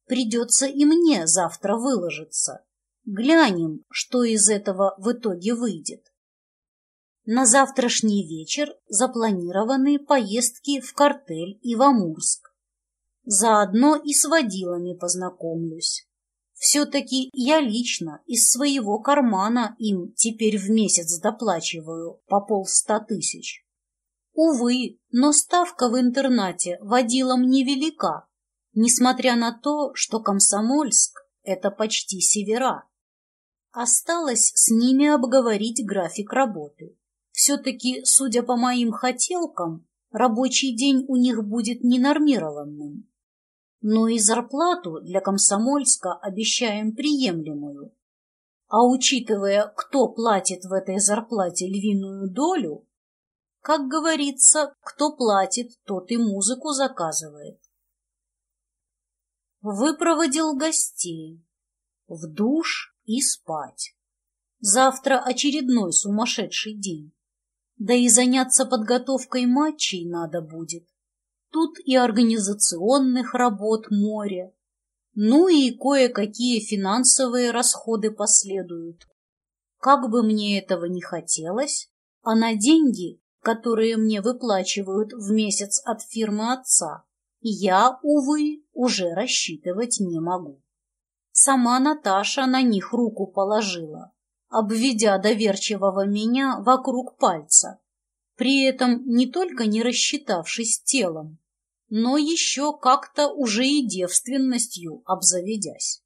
Придется и мне завтра выложиться. Глянем, что из этого в итоге выйдет. На завтрашний вечер запланированы поездки в картель и в Амурск. Заодно и с водилами познакомлюсь. Все-таки я лично из своего кармана им теперь в месяц доплачиваю по полста тысяч. Увы, но ставка в интернате водилам невелика, несмотря на то, что Комсомольск — это почти севера. Осталось с ними обговорить график работы. Все-таки, судя по моим хотелкам, рабочий день у них будет ненормированным но и зарплату для Комсомольска обещаем приемлемую. А учитывая, кто платит в этой зарплате львиную долю, как говорится, кто платит, тот и музыку заказывает. Выпроводил гостей. В душ и спать. Завтра очередной сумасшедший день. Да и заняться подготовкой матчей надо будет. Тут и организационных работ море, ну и кое-какие финансовые расходы последуют. Как бы мне этого не хотелось, а на деньги, которые мне выплачивают в месяц от фирмы отца, я, увы, уже рассчитывать не могу. Сама Наташа на них руку положила, обведя доверчивого меня вокруг пальца, при этом не только не рассчитавшись телом, но еще как-то уже и девственностью обзаведясь.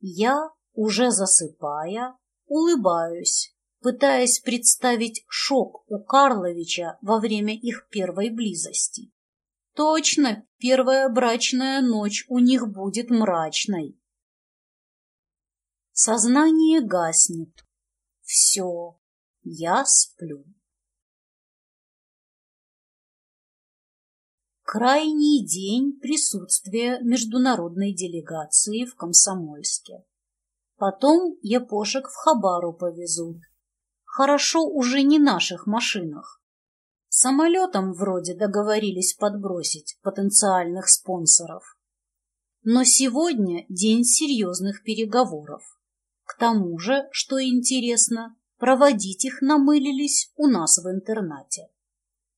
Я, уже засыпая, улыбаюсь, пытаясь представить шок у Карловича во время их первой близости. Точно, первая брачная ночь у них будет мрачной. Сознание гаснет. Все, я сплю. крайний день присутствия международной делегации в Комсомольске. Потом япошек в Хабару повезут. Хорошо уже не наших машинах. Самолетом вроде договорились подбросить потенциальных спонсоров. Но сегодня день серьезных переговоров. К тому же, что интересно, проводить их намылились у нас в интернате.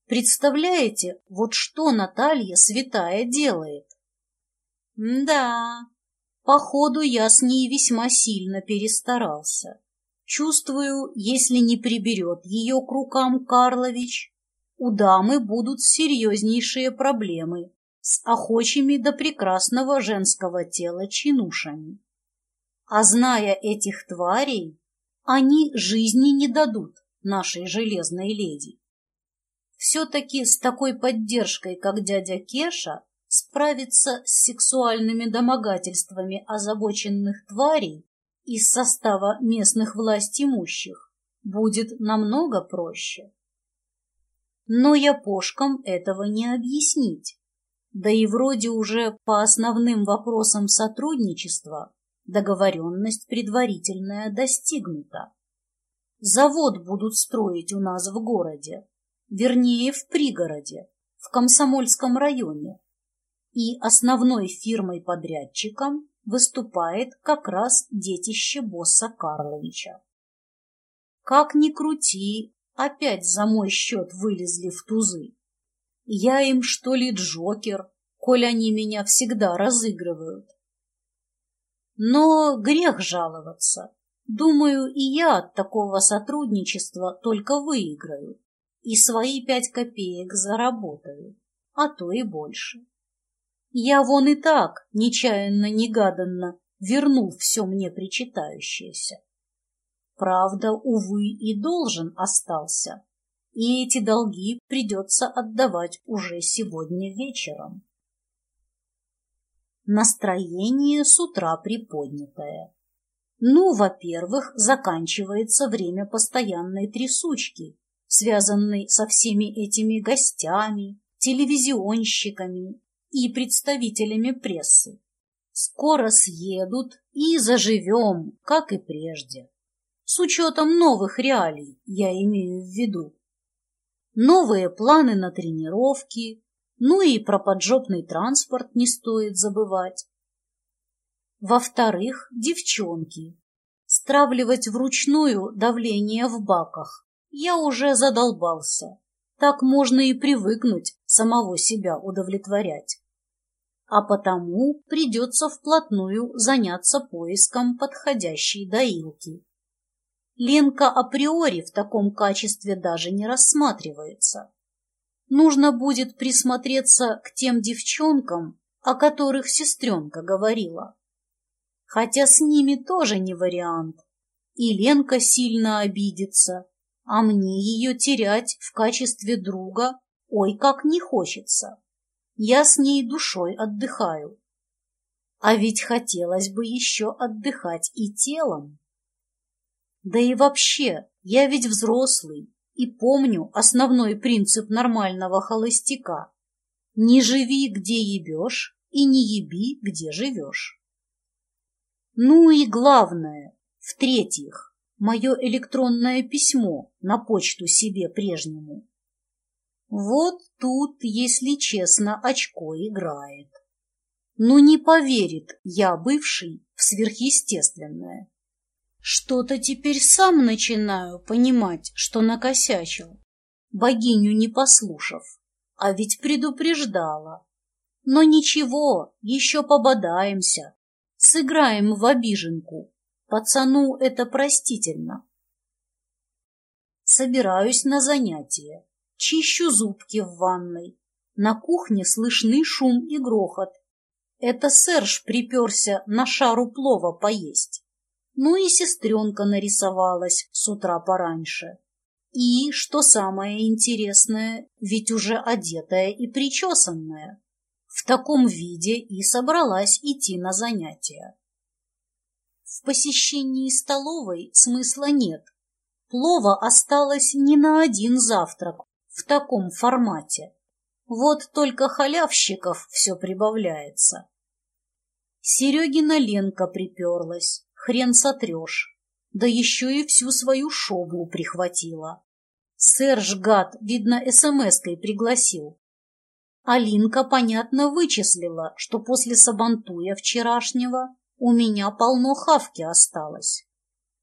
Представляете, вот что Наталья святая делает? Да, походу я с ней весьма сильно перестарался. Чувствую, если не приберет ее к рукам Карлович, у дамы будут серьезнейшие проблемы с охочими до прекрасного женского тела чинушами. А зная этих тварей, они жизни не дадут нашей железной леди. Все-таки с такой поддержкой, как дядя Кеша, справиться с сексуальными домогательствами озабоченных тварей из состава местных власть имущих будет намного проще. Но япошкам этого не объяснить. Да и вроде уже по основным вопросам сотрудничества договоренность предварительная достигнута. Завод будут строить у нас в городе, вернее в пригороде, в Комсомольском районе, и основной фирмой-подрядчиком выступает как раз детище босса Карловича. Как ни крути, опять за мой счет вылезли в тузы. Я им, что ли, Джокер, коль они меня всегда разыгрывают. Но грех жаловаться. Думаю, и я от такого сотрудничества только выиграю и свои пять копеек заработаю, а то и больше. Я вон и так, нечаянно-негаданно, вернул все мне причитающееся. Правда, увы, и должен остался, и эти долги придется отдавать уже сегодня вечером. Настроение с утра приподнятое. Ну, во-первых, заканчивается время постоянной трясучки, связанной со всеми этими гостями, телевизионщиками и представителями прессы. Скоро съедут и заживем, как и прежде. С учетом новых реалий, я имею в виду. Новые планы на тренировки, ну и про поджопный транспорт не стоит забывать. Во-вторых, девчонки. Стравливать вручную давление в баках я уже задолбался. Так можно и привыкнуть самого себя удовлетворять. А потому придется вплотную заняться поиском подходящей доилки. Ленка априори в таком качестве даже не рассматривается. Нужно будет присмотреться к тем девчонкам, о которых сестренка говорила. Хотя с ними тоже не вариант. И Ленка сильно обидится, а мне ее терять в качестве друга ой как не хочется. Я с ней душой отдыхаю. А ведь хотелось бы еще отдыхать и телом. Да и вообще, я ведь взрослый и помню основной принцип нормального холостяка. Не живи, где ебешь, и не еби, где живешь. Ну и главное, в-третьих, мое электронное письмо на почту себе прежнему. Вот тут, если честно, очко играет. Ну не поверит я, бывший, в сверхъестественное. Что-то теперь сам начинаю понимать, что накосячил, богиню не послушав, а ведь предупреждала. Но ничего, еще пободаемся, сыграем в обиженку, Пацану это простительно. Собираюсь на занятия. Чищу зубки в ванной. На кухне слышны шум и грохот. Это Серж приперся на шару плова поесть. Ну и сестренка нарисовалась с утра пораньше. И, что самое интересное, ведь уже одетая и причесанная. В таком виде и собралась идти на занятия. В посещении столовой смысла нет. Плова осталось не на один завтрак в таком формате. Вот только халявщиков все прибавляется. Серегина Ленка приперлась, хрен сотрешь, да еще и всю свою шоблу прихватила. Серж, гад, видно, смс-кой пригласил. Алинка, понятно, вычислила, что после сабантуя вчерашнего у меня полно хавки осталось.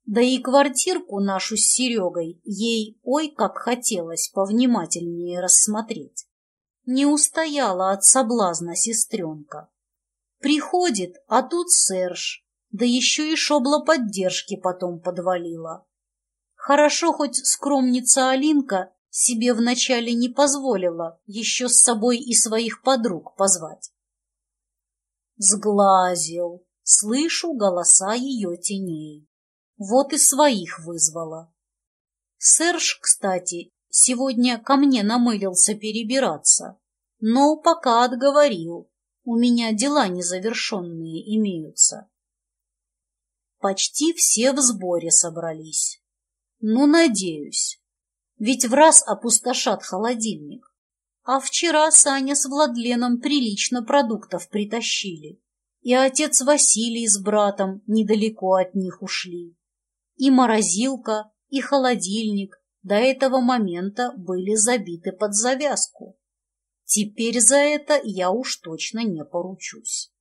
Да и квартирку нашу с Серегой ей ой как хотелось повнимательнее рассмотреть. Не устояла от соблазна сестренка. Приходит, а тут Серж, да еще и шобла поддержки потом подвалила. Хорошо хоть скромница Алинка себе вначале не позволила еще с собой и своих подруг позвать. Сглазил, Слышу голоса ее теней. Вот и своих вызвала. Серж, кстати, сегодня ко мне намылился перебираться, но пока отговорил. У меня дела незавершенные имеются. Почти все в сборе собрались. Ну, надеюсь. Ведь в раз опустошат холодильник. А вчера Саня с Владленом прилично продуктов притащили и отец Василий с братом недалеко от них ушли. И морозилка, и холодильник до этого момента были забиты под завязку. Теперь за это я уж точно не поручусь.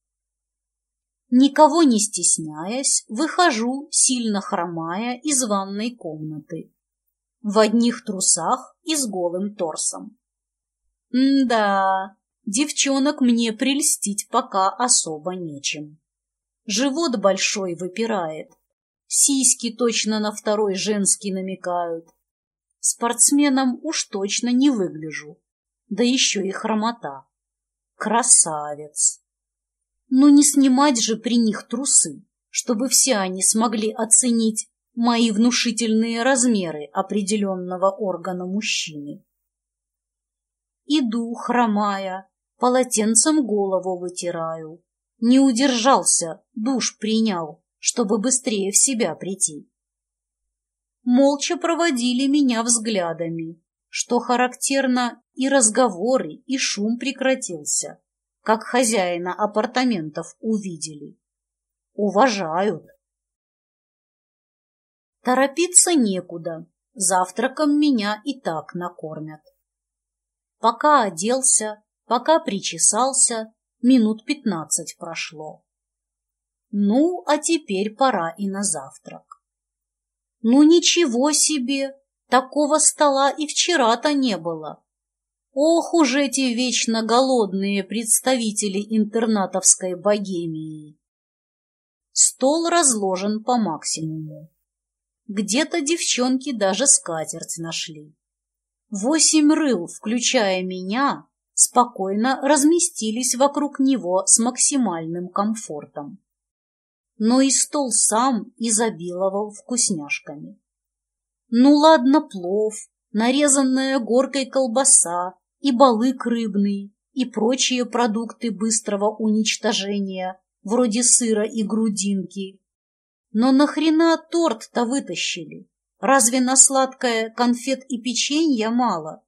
Никого не стесняясь, выхожу, сильно хромая, из ванной комнаты. В одних трусах и с голым торсом. М-да, девчонок мне прельстить пока особо нечем. Живот большой выпирает, сиськи точно на второй женский намекают. Спортсменом уж точно не выгляжу, да еще и хромота. Красавец! Но не снимать же при них трусы, чтобы все они смогли оценить мои внушительные размеры определенного органа мужчины. Иду, хромая, полотенцем голову вытираю. Не удержался, душ принял, чтобы быстрее в себя прийти. Молча проводили меня взглядами, что характерно, и разговоры, и шум прекратился как хозяина апартаментов увидели. Уважают. Торопиться некуда, завтраком меня и так накормят. Пока оделся, пока причесался, минут пятнадцать прошло. Ну, а теперь пора и на завтрак. Ну ничего себе, такого стола и вчера-то не было. Ох уж эти вечно голодные представители интернатовской богемии! Стол разложен по максимуму. Где-то девчонки даже скатерть нашли. Восемь рыл, включая меня, спокойно разместились вокруг него с максимальным комфортом. Но и стол сам изобиловал вкусняшками. Ну ладно плов, нарезанная горкой колбаса, и балык рыбный, и прочие продукты быстрого уничтожения, вроде сыра и грудинки. Но нахрена торт-то вытащили? Разве на сладкое конфет и печенья мало?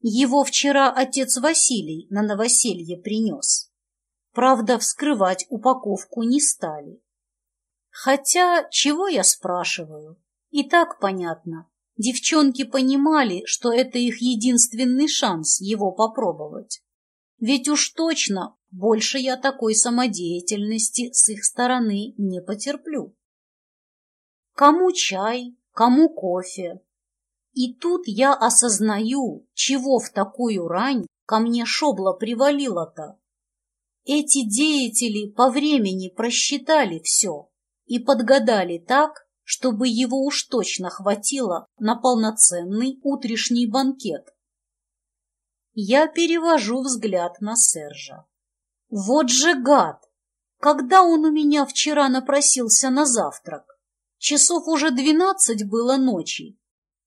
Его вчера отец Василий на новоселье принес. Правда, вскрывать упаковку не стали. Хотя, чего я спрашиваю? И так понятно. Девчонки понимали, что это их единственный шанс его попробовать. Ведь уж точно больше я такой самодеятельности с их стороны не потерплю. Кому чай, кому кофе. И тут я осознаю, чего в такую рань ко мне шобла привалило-то. Эти деятели по времени просчитали все и подгадали так, чтобы его уж точно хватило на полноценный утрешний банкет. Я перевожу взгляд на Сержа. Вот же гад! Когда он у меня вчера напросился на завтрак? Часов уже двенадцать было ночи.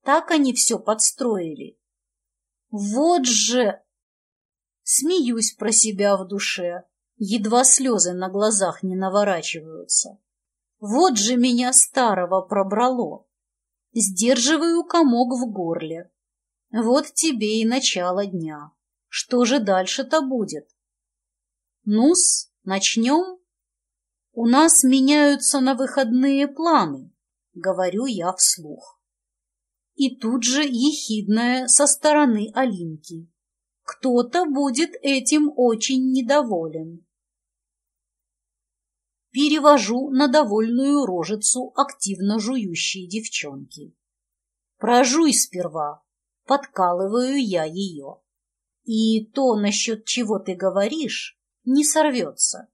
Так они все подстроили. Вот же... Смеюсь про себя в душе, едва слезы на глазах не наворачиваются. Вот же меня старого пробрало. Сдерживаю комок в горле. Вот тебе и начало дня. Что же дальше-то будет? Ну-с, начнем? У нас меняются на выходные планы, говорю я вслух. И тут же ехидная со стороны Алинки. Кто-то будет этим очень недоволен перевожу на довольную рожицу активно жующей девчонки. Прожуй сперва, подкалываю я ее. И то, насчет чего ты говоришь, не сорвется.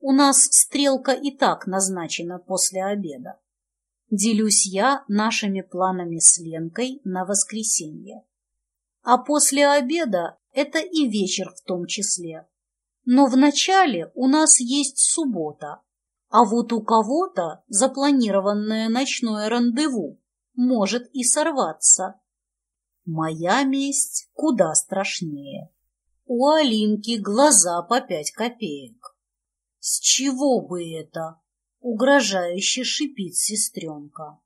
У нас стрелка и так назначена после обеда. Делюсь я нашими планами с Ленкой на воскресенье. А после обеда это и вечер в том числе. Но вначале у нас есть суббота, а вот у кого-то запланированное ночное рандеву может и сорваться. Моя месть куда страшнее. У Алинки глаза по пять копеек. С чего бы это? Угрожающе шипит сестренка.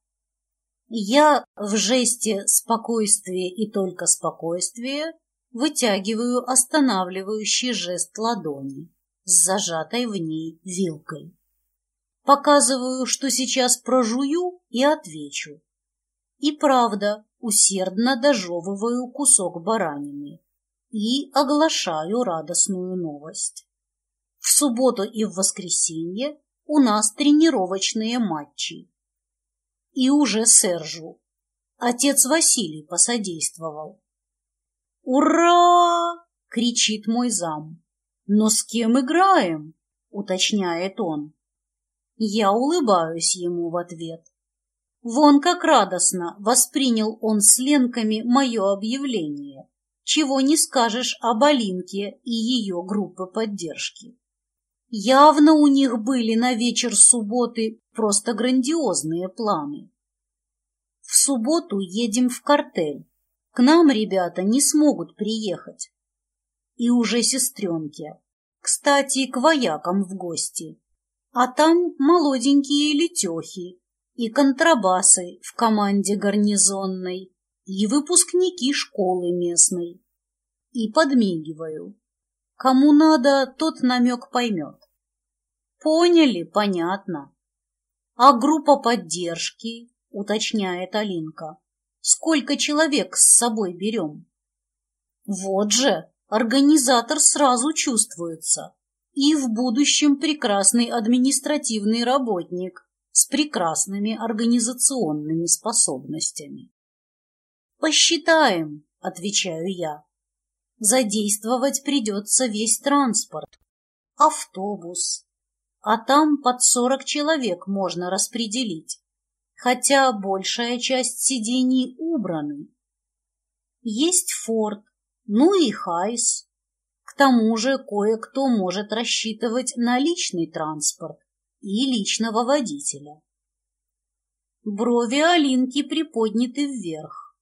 Я в жесте спокойствия и только спокойствия вытягиваю останавливающий жест ладони с зажатой в ней вилкой. Показываю, что сейчас прожую и отвечу. И правда, усердно дожевываю кусок баранины и оглашаю радостную новость. В субботу и в воскресенье у нас тренировочные матчи. И уже Сержу. Отец Василий посодействовал. «Ура!» — кричит мой зам. «Но с кем играем?» — уточняет он. Я улыбаюсь ему в ответ. Вон как радостно воспринял он с Ленками мое объявление, чего не скажешь об Алинке и ее группе поддержки. Явно у них были на вечер субботы просто грандиозные планы. В субботу едем в картель. К нам ребята не смогут приехать. И уже сестренки. Кстати, к воякам в гости. А там молоденькие летехи и контрабасы в команде гарнизонной, и выпускники школы местной. И подмигиваю. Кому надо, тот намек поймет. Поняли, понятно. А группа поддержки, уточняет Алинка. Сколько человек с собой берем? Вот же, организатор сразу чувствуется. И в будущем прекрасный административный работник с прекрасными организационными способностями. «Посчитаем», — отвечаю я. «Задействовать придется весь транспорт, автобус, а там под сорок человек можно распределить хотя большая часть сидений убраны. Есть Форд, ну и Хайс. К тому же кое-кто может рассчитывать на личный транспорт и личного водителя. Брови Алинки приподняты вверх.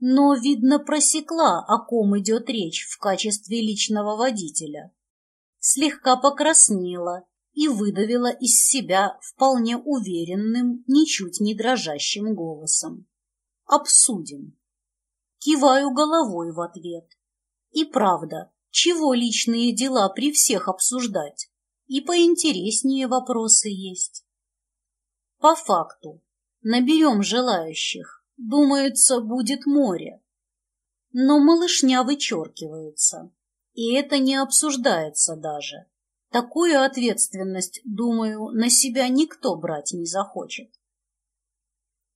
Но, видно, просекла, о ком идет речь в качестве личного водителя. Слегка покраснела и выдавила из себя вполне уверенным, ничуть не дрожащим голосом. «Обсудим». Киваю головой в ответ. И правда, чего личные дела при всех обсуждать? И поинтереснее вопросы есть. По факту, наберем желающих, думается, будет море. Но малышня вычеркивается, и это не обсуждается даже. Такую ответственность, думаю, на себя никто брать не захочет.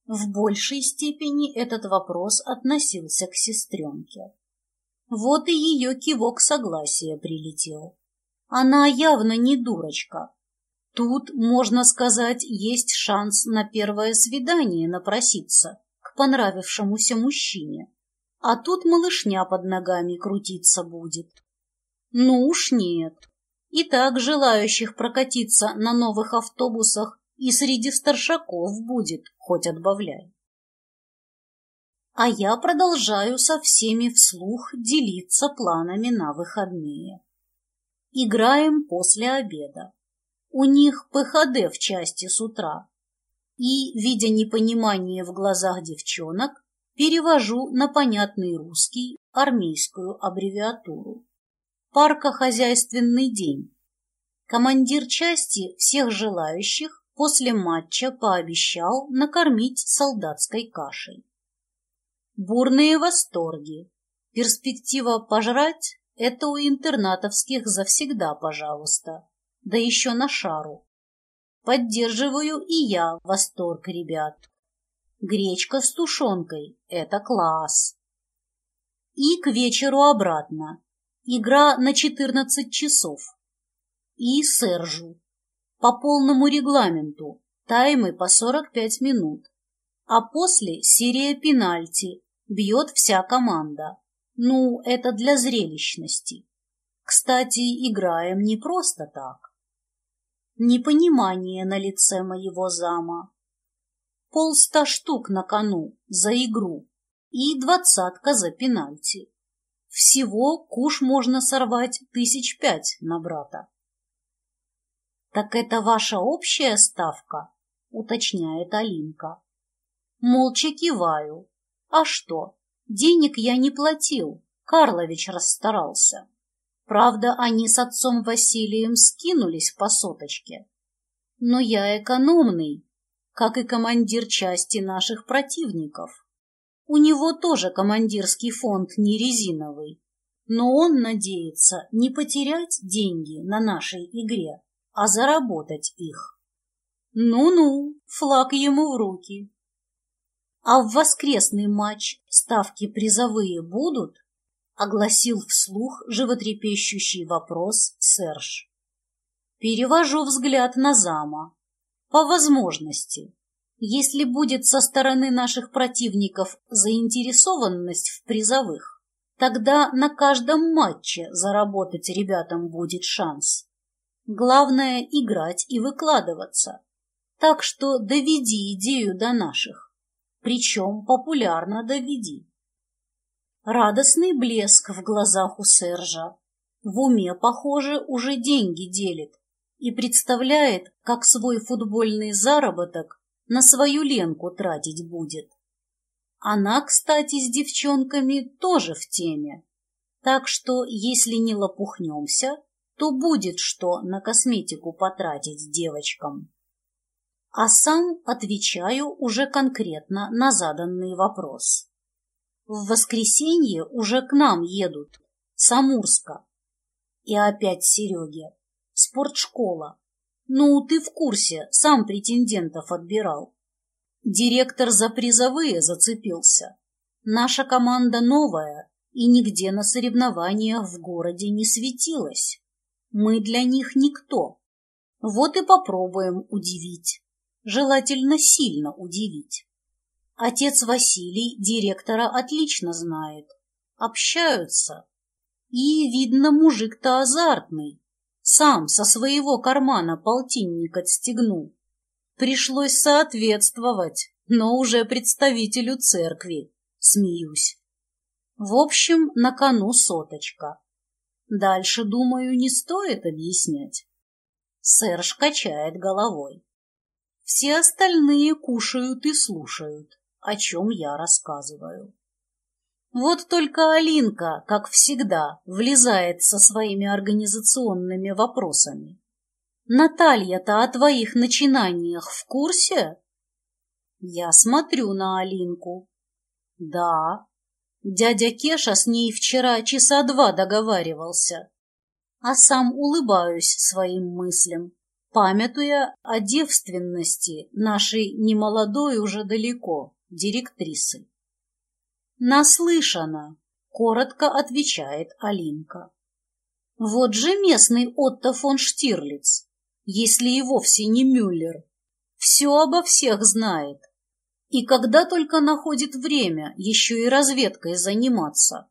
В большей степени этот вопрос относился к сестренке. Вот и ее кивок согласия прилетел. Она явно не дурочка. Тут, можно сказать, есть шанс на первое свидание напроситься к понравившемуся мужчине. А тут малышня под ногами крутиться будет. Ну уж нет. И так желающих прокатиться на новых автобусах и среди старшаков будет, хоть отбавляй. А я продолжаю со всеми вслух делиться планами на выходные. Играем после обеда. У них ПХД в части с утра. И, видя непонимание в глазах девчонок, перевожу на понятный русский армейскую аббревиатуру паркохозяйственный день. Командир части всех желающих после матча пообещал накормить солдатской кашей. Бурные восторги. Перспектива пожрать – это у интернатовских завсегда, пожалуйста. Да еще на шару. Поддерживаю и я восторг ребят. Гречка с тушенкой – это класс. И к вечеру обратно. Игра на 14 часов. И Сержу. По полному регламенту. Таймы по 45 минут. А после серия пенальти. Бьет вся команда. Ну, это для зрелищности. Кстати, играем не просто так. Непонимание на лице моего зама. Полста штук на кону за игру и двадцатка за пенальти. Всего куш можно сорвать тысяч пять на брата. «Так это ваша общая ставка?» — уточняет Алинка. Молча киваю. «А что? Денег я не платил, Карлович расстарался. Правда, они с отцом Василием скинулись по соточке. Но я экономный, как и командир части наших противников. У него тоже командирский фонд не резиновый. Но он надеется не потерять деньги на нашей игре, а заработать их. Ну-ну, флаг ему в руки. А в воскресный матч ставки призовые будут? Огласил вслух животрепещущий вопрос Серж. Перевожу взгляд на зама. По возможности. Если будет со стороны наших противников заинтересованность в призовых, тогда на каждом матче заработать ребятам будет шанс. Главное — играть и выкладываться. Так что доведи идею до наших. Причем популярно доведи. Радостный блеск в глазах у Сержа. В уме, похоже, уже деньги делит и представляет, как свой футбольный заработок на свою Ленку тратить будет. Она, кстати, с девчонками тоже в теме. Так что, если не лопухнемся, то будет что на косметику потратить девочкам. А сам отвечаю уже конкретно на заданный вопрос. В воскресенье уже к нам едут, с. И опять Сереге. Спортшкола. Ну, ты в курсе, сам претендентов отбирал. Директор за призовые зацепился. Наша команда новая и нигде на соревнованиях в городе не светилась. Мы для них никто. Вот и попробуем удивить. Желательно сильно удивить. Отец Василий директора отлично знает. Общаются. И, видно, мужик-то азартный. Сам со своего кармана полтинник отстегнул. Пришлось соответствовать, но уже представителю церкви. Смеюсь. В общем, на кону соточка. Дальше, думаю, не стоит объяснять. Сэрж качает головой. Все остальные кушают и слушают, о чем я рассказываю. Вот только Алинка, как всегда, влезает со своими организационными вопросами. Наталья-то о твоих начинаниях в курсе? Я смотрю на Алинку. Да, Дядя Кеша с ней вчера часа два договаривался, а сам улыбаюсь своим мыслям, памятуя о девственности нашей немолодой уже далеко директрисы. «Наслышана», — коротко отвечает Алинка. «Вот же местный Отто фон Штирлиц, если и вовсе не Мюллер, все обо всех знает, и когда только находит время еще и разведкой заниматься.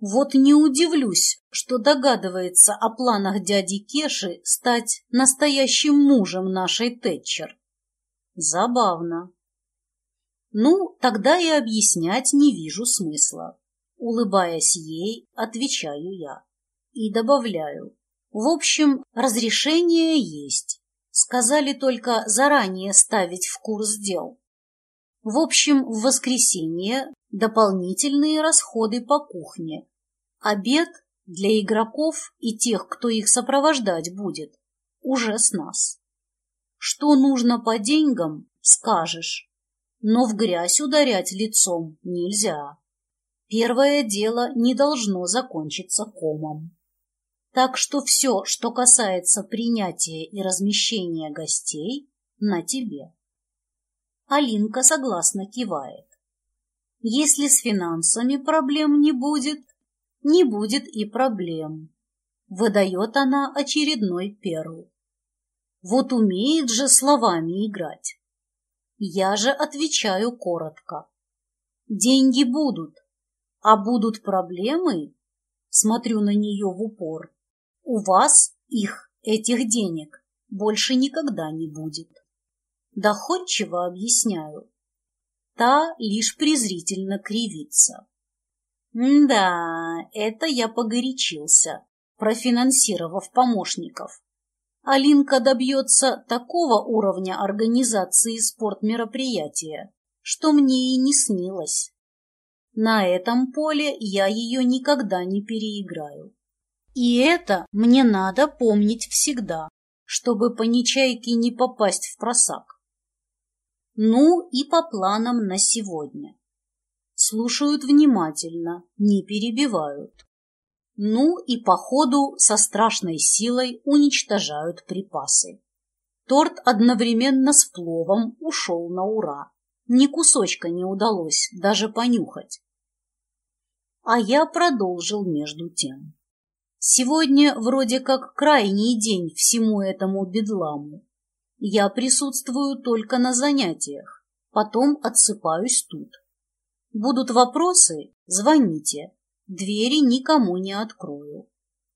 Вот не удивлюсь, что догадывается о планах дяди Кеши стать настоящим мужем нашей Тэтчер. Забавно. Ну, тогда и объяснять не вижу смысла. Улыбаясь ей, отвечаю я. И добавляю. В общем, разрешение есть. Сказали только заранее ставить в курс дел. В общем, в воскресенье дополнительные расходы по кухне. Обед для игроков и тех, кто их сопровождать будет, уже с нас. Что нужно по деньгам, скажешь. Но в грязь ударять лицом нельзя. Первое дело не должно закончиться комом. Так что все, что касается принятия и размещения гостей, на тебе. Алинка согласно кивает. Если с финансами проблем не будет, не будет и проблем. Выдает она очередной перл. Вот умеет же словами играть. Я же отвечаю коротко. Деньги будут, а будут проблемы, смотрю на нее в упор, у вас их, этих денег, больше никогда не будет доходчиво объясняю. Та лишь презрительно кривится. Да, это я погорячился, профинансировав помощников. Алинка добьется такого уровня организации спортмероприятия, что мне и не снилось. На этом поле я ее никогда не переиграю. И это мне надо помнить всегда, чтобы по нечайке не попасть в просак. Ну и по планам на сегодня. Слушают внимательно, не перебивают. Ну и по ходу со страшной силой уничтожают припасы. Торт одновременно с пловом ушел на ура. Ни кусочка не удалось даже понюхать. А я продолжил между тем. Сегодня вроде как крайний день всему этому бедламу. Я присутствую только на занятиях, потом отсыпаюсь тут. Будут вопросы – звоните. Двери никому не открою.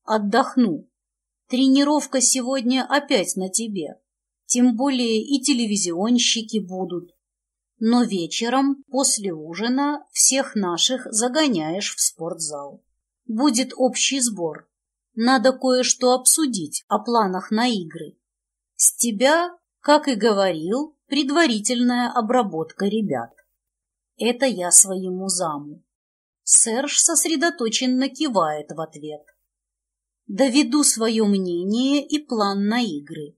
Отдохну. Тренировка сегодня опять на тебе. Тем более и телевизионщики будут. Но вечером, после ужина, всех наших загоняешь в спортзал. Будет общий сбор. Надо кое-что обсудить о планах на игры. С тебя, как и говорил, предварительная обработка ребят. Это я своему заму. Серж сосредоточенно кивает в ответ. Доведу свое мнение и план на игры.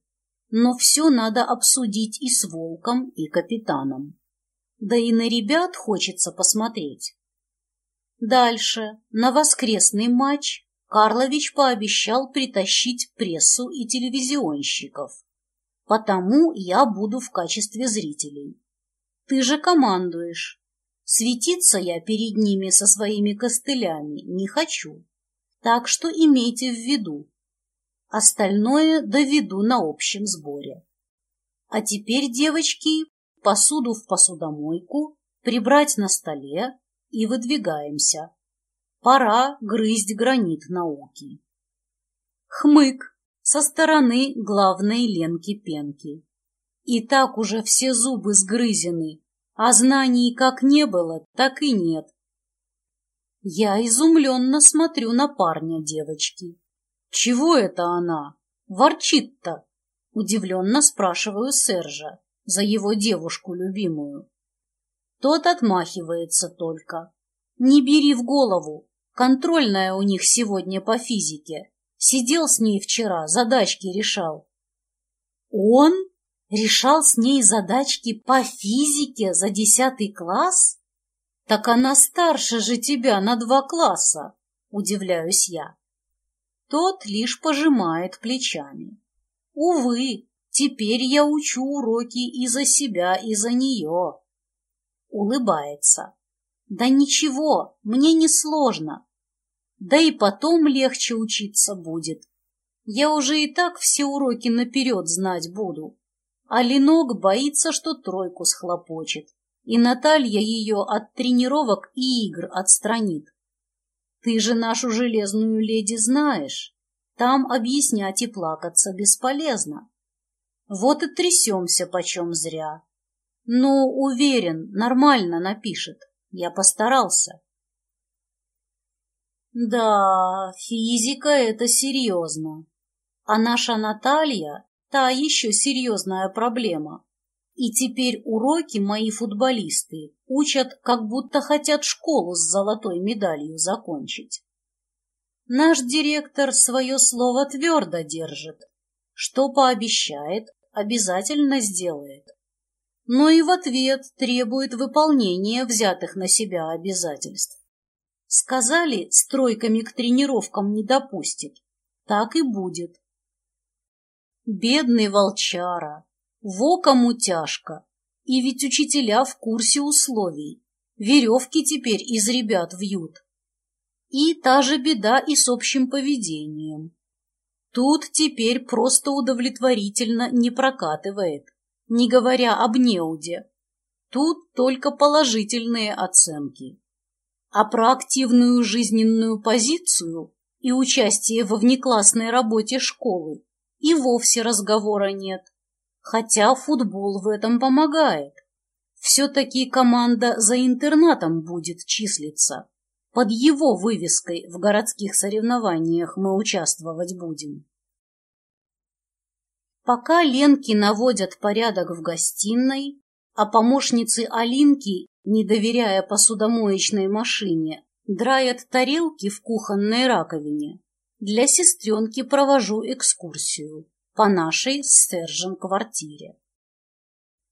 Но все надо обсудить и с Волком, и капитаном. Да и на ребят хочется посмотреть. Дальше, на воскресный матч, Карлович пообещал притащить прессу и телевизионщиков. Потому я буду в качестве зрителей. Ты же командуешь. Светиться я перед ними со своими костылями не хочу. Так что имейте в виду. Остальное доведу на общем сборе. А теперь, девочки, посуду в посудомойку, прибрать на столе и выдвигаемся. Пора грызть гранит науки. Хмык со стороны главной Ленки-Пенки. И так уже все зубы сгрызены, а знаний как не было, так и нет. Я изумленно смотрю на парня девочки. Чего это она? Ворчит-то? Удивленно спрашиваю Сержа за его девушку любимую. Тот отмахивается только. Не бери в голову, контрольная у них сегодня по физике. Сидел с ней вчера, задачки решал. Он? Решал с ней задачки по физике за десятый класс? Так она старше же тебя на два класса, удивляюсь я. Тот лишь пожимает плечами. Увы, теперь я учу уроки и за себя, и за нее. Улыбается. Да ничего, мне не сложно. Да и потом легче учиться будет. Я уже и так все уроки наперед знать буду. А Ленок боится, что тройку схлопочет, и Наталья ее от тренировок и игр отстранит. Ты же нашу железную леди знаешь. Там объяснять и плакаться бесполезно. Вот и трясемся почем зря. Но, уверен, нормально напишет. Я постарался. Да, физика — это серьезно. А наша Наталья та еще серьезная проблема. И теперь уроки мои футболисты учат, как будто хотят школу с золотой медалью закончить. Наш директор свое слово твердо держит. Что пообещает, обязательно сделает. Но и в ответ требует выполнения взятых на себя обязательств. Сказали, стройками к тренировкам не допустит. Так и будет. Бедный волчара, во кому тяжко. И ведь учителя в курсе условий. Веревки теперь из ребят вьют. И та же беда и с общим поведением. Тут теперь просто удовлетворительно не прокатывает, не говоря об неуде. Тут только положительные оценки. А про активную жизненную позицию и участие во внеклассной работе школы и вовсе разговора нет. Хотя футбол в этом помогает. Все-таки команда за интернатом будет числиться. Под его вывеской в городских соревнованиях мы участвовать будем. Пока Ленки наводят порядок в гостиной, а помощницы Алинки, не доверяя посудомоечной машине, драят тарелки в кухонной раковине, для сестренки провожу экскурсию по нашей с Сержем квартире.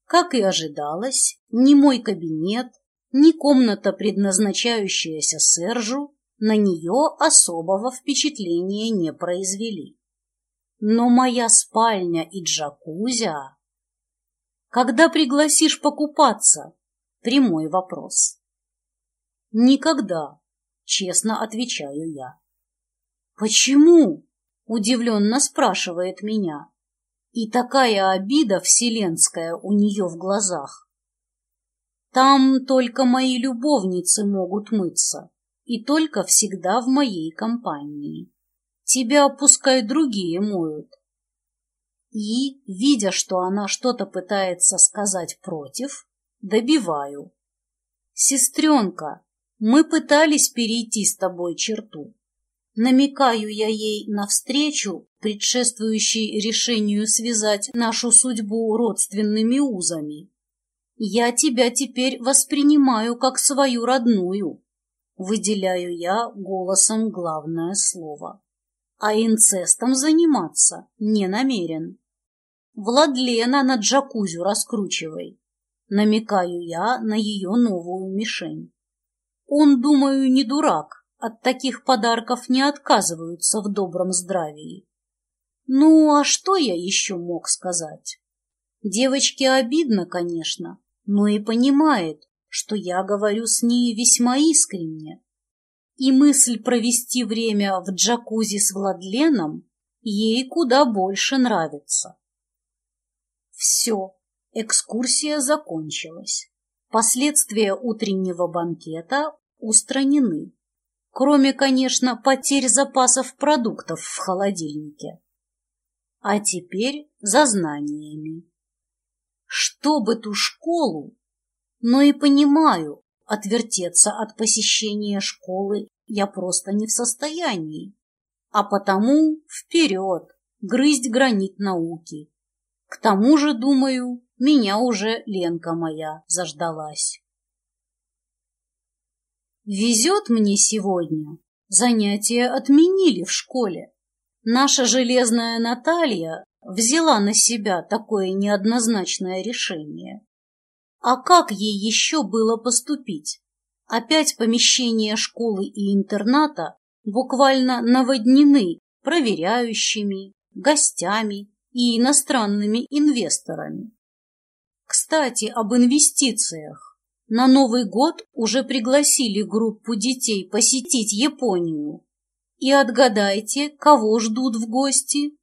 Как и ожидалось, ни мой кабинет, ни комната, предназначающаяся Сержу, на нее особого впечатления не произвели. Но моя спальня и джакузя... Когда пригласишь покупаться? Прямой вопрос. Никогда, честно отвечаю я. Почему? Удивленно спрашивает меня. И такая обида вселенская у нее в глазах. Там только мои любовницы могут мыться, и только всегда в моей компании. Тебя пускай другие моют. И, видя, что она что-то пытается сказать против, добиваю. Сестренка, мы пытались перейти с тобой черту. Намекаю я ей навстречу, предшествующей решению связать нашу судьбу родственными узами. Я тебя теперь воспринимаю как свою родную, выделяю я голосом главное слово. А инцестом заниматься не намерен. Владлена на джакузю раскручивай. Намекаю я на ее новую мишень. Он, думаю, не дурак, от таких подарков не отказываются в добром здравии. Ну, а что я еще мог сказать? Девочке обидно, конечно, но и понимает, что я говорю с ней весьма искренне. И мысль провести время в джакузи с Владленом ей куда больше нравится. Все, экскурсия закончилась. Последствия утреннего банкета устранены. Кроме, конечно, потерь запасов продуктов в холодильнике. А теперь за знаниями. Чтобы ту школу, но и понимаю, отвертеться от посещения школы я просто не в состоянии. А потому вперед, грызть гранит науки. К тому же, думаю, меня уже Ленка моя заждалась. Везет мне сегодня. Занятия отменили в школе. Наша железная Наталья взяла на себя такое неоднозначное решение. А как ей еще было поступить? Опять помещения школы и интерната буквально наводнены проверяющими, гостями и иностранными инвесторами. Кстати, об инвестициях. На Новый год уже пригласили группу детей посетить Японию. И отгадайте, кого ждут в гости?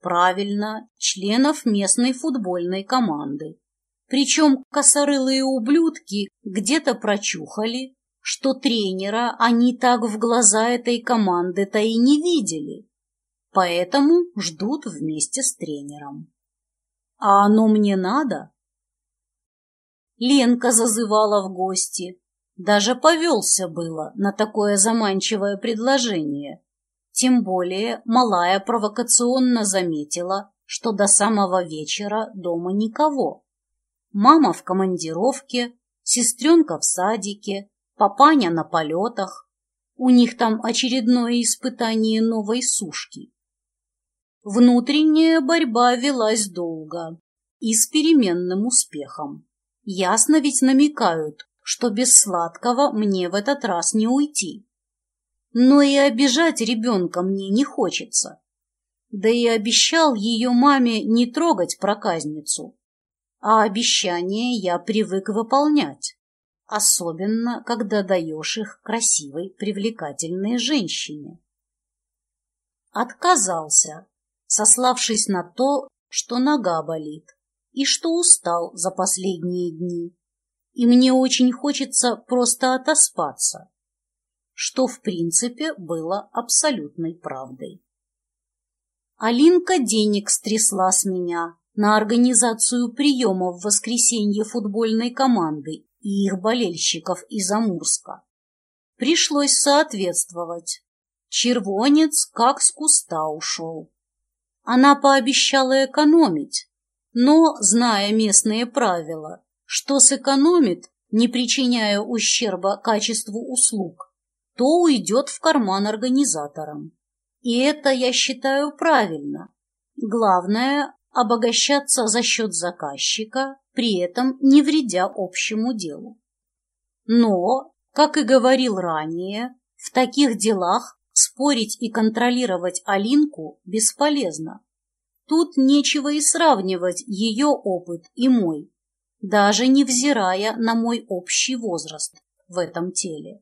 Правильно, членов местной футбольной команды. Причем косорылые ублюдки где-то прочухали, что тренера они так в глаза этой команды-то и не видели поэтому ждут вместе с тренером. А оно мне надо? Ленка зазывала в гости. Даже повелся было на такое заманчивое предложение. Тем более малая провокационно заметила, что до самого вечера дома никого. Мама в командировке, сестренка в садике, папаня на полетах. У них там очередное испытание новой сушки. Внутренняя борьба велась долго и с переменным успехом. Ясно ведь намекают, что без сладкого мне в этот раз не уйти. Но и обижать ребенка мне не хочется. Да и обещал ее маме не трогать проказницу. А обещания я привык выполнять, особенно когда даешь их красивой, привлекательной женщине. Отказался, сославшись на то, что нога болит и что устал за последние дни, и мне очень хочется просто отоспаться, что в принципе было абсолютной правдой. Алинка денег стрясла с меня на организацию приема в воскресенье футбольной команды и их болельщиков из Амурска. Пришлось соответствовать. Червонец как с куста ушел. Она пообещала экономить, но, зная местные правила, что сэкономит, не причиняя ущерба качеству услуг, то уйдет в карман организаторам. И это я считаю правильно. Главное – обогащаться за счет заказчика, при этом не вредя общему делу. Но, как и говорил ранее, В таких делах спорить и контролировать Алинку бесполезно. Тут нечего и сравнивать ее опыт и мой, даже невзирая на мой общий возраст в этом теле.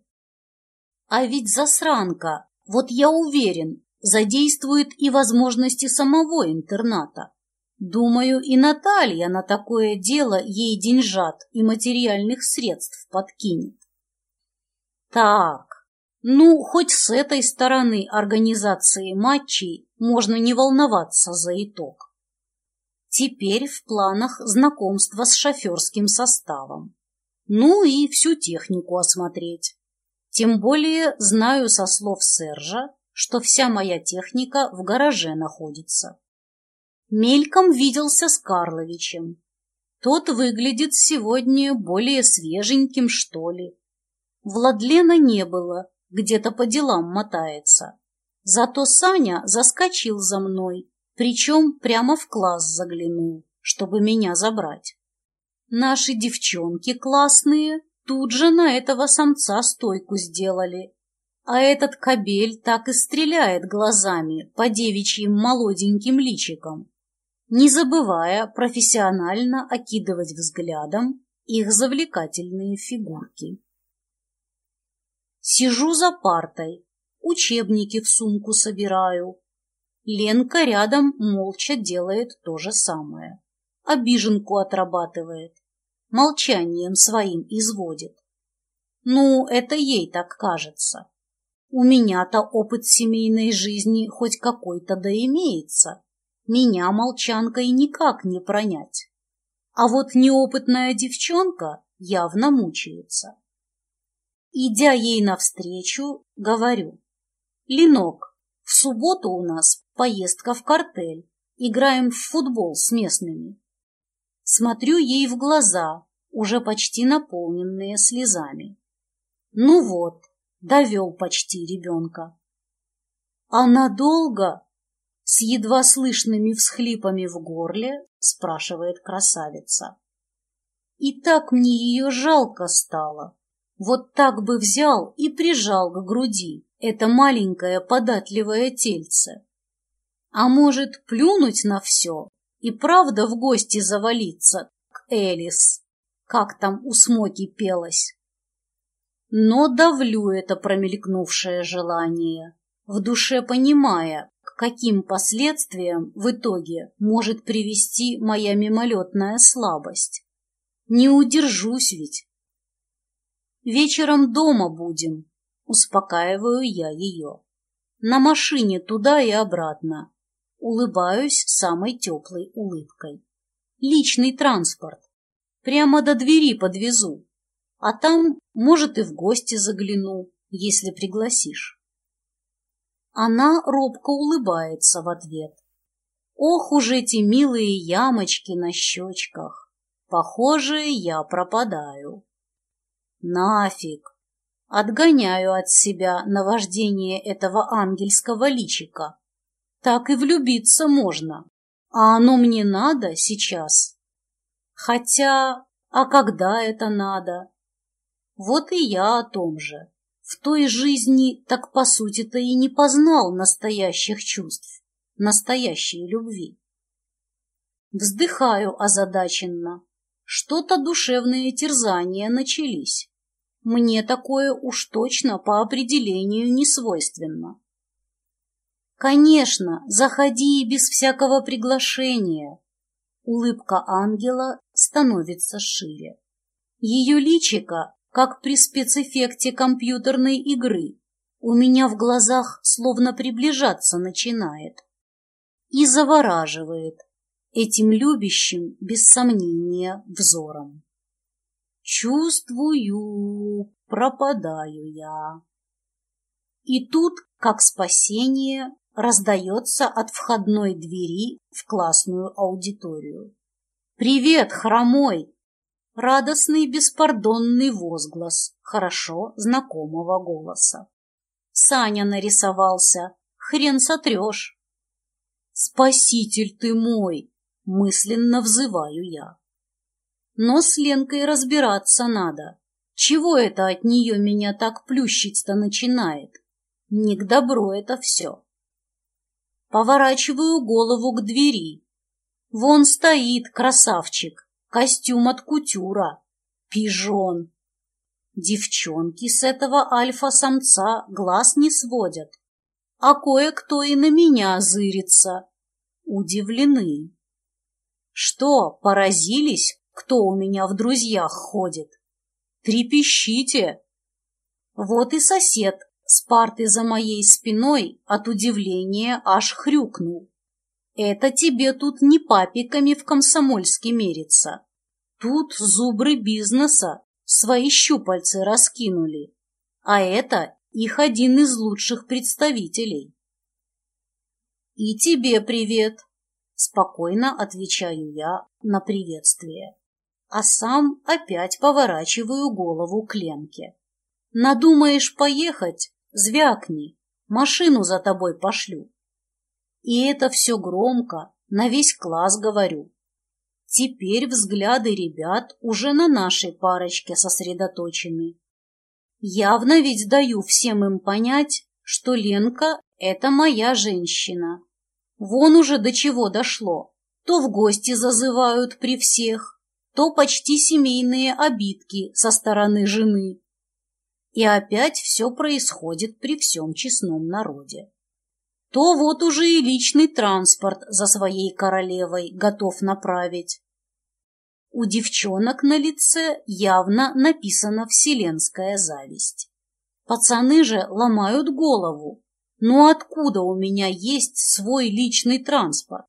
А ведь засранка, вот я уверен, задействует и возможности самого интерната. Думаю, и Наталья на такое дело ей деньжат и материальных средств подкинет. Так, ну, хоть с этой стороны организации матчей можно не волноваться за итог. Теперь в планах знакомство с шоферским составом. Ну и всю технику осмотреть. Тем более знаю со слов Сержа, что вся моя техника в гараже находится. Мельком виделся с Карловичем. Тот выглядит сегодня более свеженьким, что ли. Владлена не было, где-то по делам мотается. Зато Саня заскочил за мной, причем прямо в класс заглянул, чтобы меня забрать. Наши девчонки классные тут же на этого самца стойку сделали. А этот кобель так и стреляет глазами по девичьим молоденьким личикам, не забывая профессионально окидывать взглядом их завлекательные фигурки. Сижу за партой, учебники в сумку собираю. Ленка рядом молча делает то же самое. Обиженку отрабатывает, молчанием своим изводит. Ну, это ей так кажется. У меня-то опыт семейной жизни хоть какой-то да имеется. Меня молчанкой никак не пронять. А вот неопытная девчонка явно мучается. Идя ей навстречу, говорю. «Ленок, в субботу у нас поездка в картель. Играем в футбол с местными». Смотрю ей в глаза, уже почти наполненные слезами. Ну вот, довел почти ребенка. А надолго? С едва слышными всхлипами в горле спрашивает красавица. И так мне ее жалко стало. Вот так бы взял и прижал к груди это маленькое податливое тельце. А может, плюнуть на все и правда в гости завалиться к Элис, как там у Смоки пелось. Но давлю это промелькнувшее желание, в душе понимая, к каким последствиям в итоге может привести моя мимолетная слабость. Не удержусь ведь Вечером дома будем, успокаиваю я ее. На машине туда и обратно. Улыбаюсь самой теплой улыбкой. Личный транспорт. Прямо до двери подвезу. А там, может, и в гости загляну, если пригласишь. Она робко улыбается в ответ. Ох уж эти милые ямочки на щечках. Похоже, я пропадаю. Нафиг! Отгоняю от себя наваждение этого ангельского личика. Так и влюбиться можно. А оно мне надо сейчас. Хотя, а когда это надо? Вот и я о том же. В той жизни так по сути-то и не познал настоящих чувств, настоящей любви. Вздыхаю озадаченно. Что-то душевные терзания начались. Мне такое уж точно по определению не свойственно. Конечно, заходи без всякого приглашения. Улыбка ангела становится шире. Ее личико, как при спецэффекте компьютерной игры, у меня в глазах словно приближаться начинает. И завораживает этим любящим, без сомнения, взором. Чувствую, пропадаю я. И тут, как спасение, раздается от входной двери в классную аудиторию. «Привет, хромой!» Радостный беспардонный возглас хорошо знакомого голоса. Саня нарисовался. Хрен сотрешь. «Спаситель ты мой!» — мысленно взываю я. Но с Ленкой разбираться надо. Чего это от нее меня так плющить-то начинает? Не к добру это все. Поворачиваю голову к двери. Вон стоит красавчик, костюм от кутюра, пижон. Девчонки с этого альфа-самца глаз не сводят, а кое-кто и на меня зырится. Удивлены. Что, поразились, кто у меня в друзьях ходит? Трепещите! Вот и сосед с парты за моей спиной от удивления аж хрюкнул. Это тебе тут не папиками в комсомольске мерится. Тут зубры бизнеса свои щупальцы раскинули, а это их один из лучших представителей. «И тебе привет!» — спокойно отвечаю я на приветствие, а сам опять поворачиваю голову к Ленке. «Надумаешь поехать? Звякни, машину за тобой пошлю». И это все громко, на весь класс говорю. Теперь взгляды ребят уже на нашей парочке сосредоточены. Явно ведь даю всем им понять, что Ленка — это моя женщина. Вон уже до чего дошло. То в гости зазывают при всех, то почти семейные обидки со стороны жены. И опять все происходит при всем честном народе то вот уже и личный транспорт за своей королевой готов направить. У девчонок на лице явно написана вселенская зависть. Пацаны же ломают голову. Ну откуда у меня есть свой личный транспорт?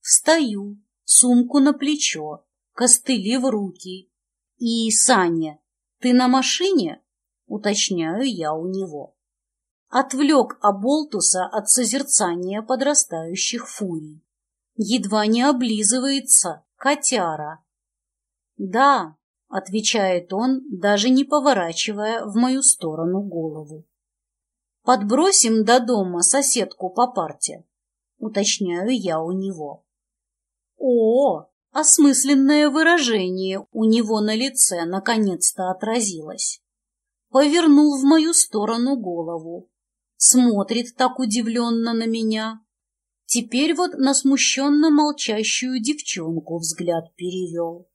Встаю, сумку на плечо, костыли в руки. И, Саня, ты на машине? Уточняю я у него отвлек Аболтуса от созерцания подрастающих фурий. Едва не облизывается котяра. «Да», — отвечает он, даже не поворачивая в мою сторону голову. «Подбросим до дома соседку по парте», — уточняю я у него. «О, осмысленное выражение у него на лице наконец-то отразилось. Повернул в мою сторону голову, смотрит так удивленно на меня. Теперь вот на смущенно молчащую девчонку взгляд перевел.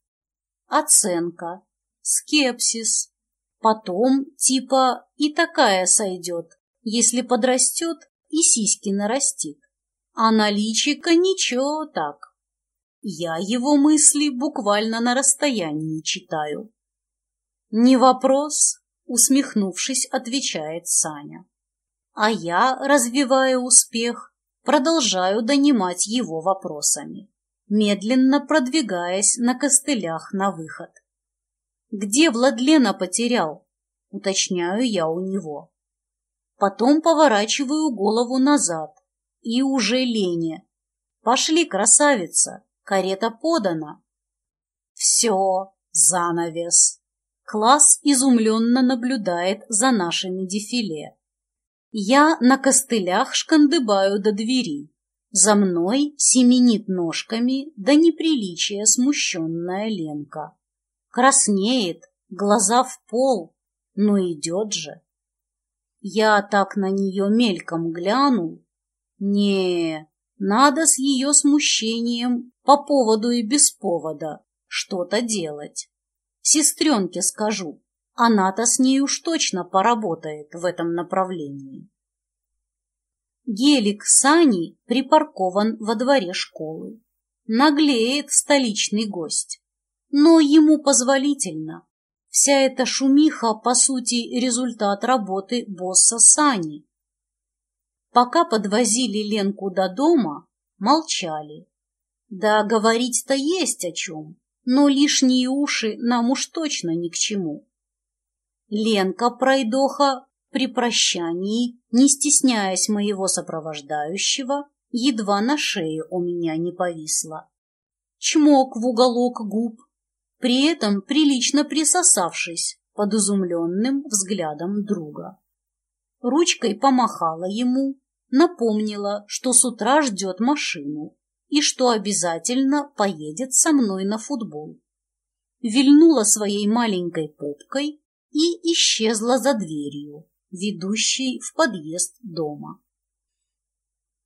Оценка, скепсис. Потом, типа, и такая сойдет, если подрастет и сиськи нарастит. А наличика ничего так. Я его мысли буквально на расстоянии читаю. «Не вопрос», — усмехнувшись, отвечает Саня. А я, развивая успех, продолжаю донимать его вопросами, медленно продвигаясь на костылях на выход. «Где Владлена потерял?» — уточняю я у него. Потом поворачиваю голову назад и уже Лене. «Пошли, красавица, карета подана». «Все, занавес». Класс изумленно наблюдает за нашими дефиле. Я на костылях шкандыбаю до двери. За мной семенит ножками до неприличия смущенная Ленка. Краснеет, глаза в пол, но идет же. Я так на нее мельком глянул. Не, надо с ее смущением по поводу и без повода что-то делать. Сестренке скажу, она-то с ней уж точно поработает в этом направлении. Гелик Сани припаркован во дворе школы. Наглеет столичный гость. Но ему позволительно. Вся эта шумиха, по сути, результат работы босса Сани. Пока подвозили Ленку до дома, молчали. Да говорить-то есть о чем, но лишние уши нам уж точно ни к чему. Ленка пройдоха при прощании, не стесняясь моего сопровождающего, едва на шее у меня не повисла. Чмок в уголок губ, при этом прилично присосавшись под изумленным взглядом друга. Ручкой помахала ему, напомнила, что с утра ждет машину и что обязательно поедет со мной на футбол. вильнула своей маленькой попкой и исчезла за дверью, ведущей в подъезд дома.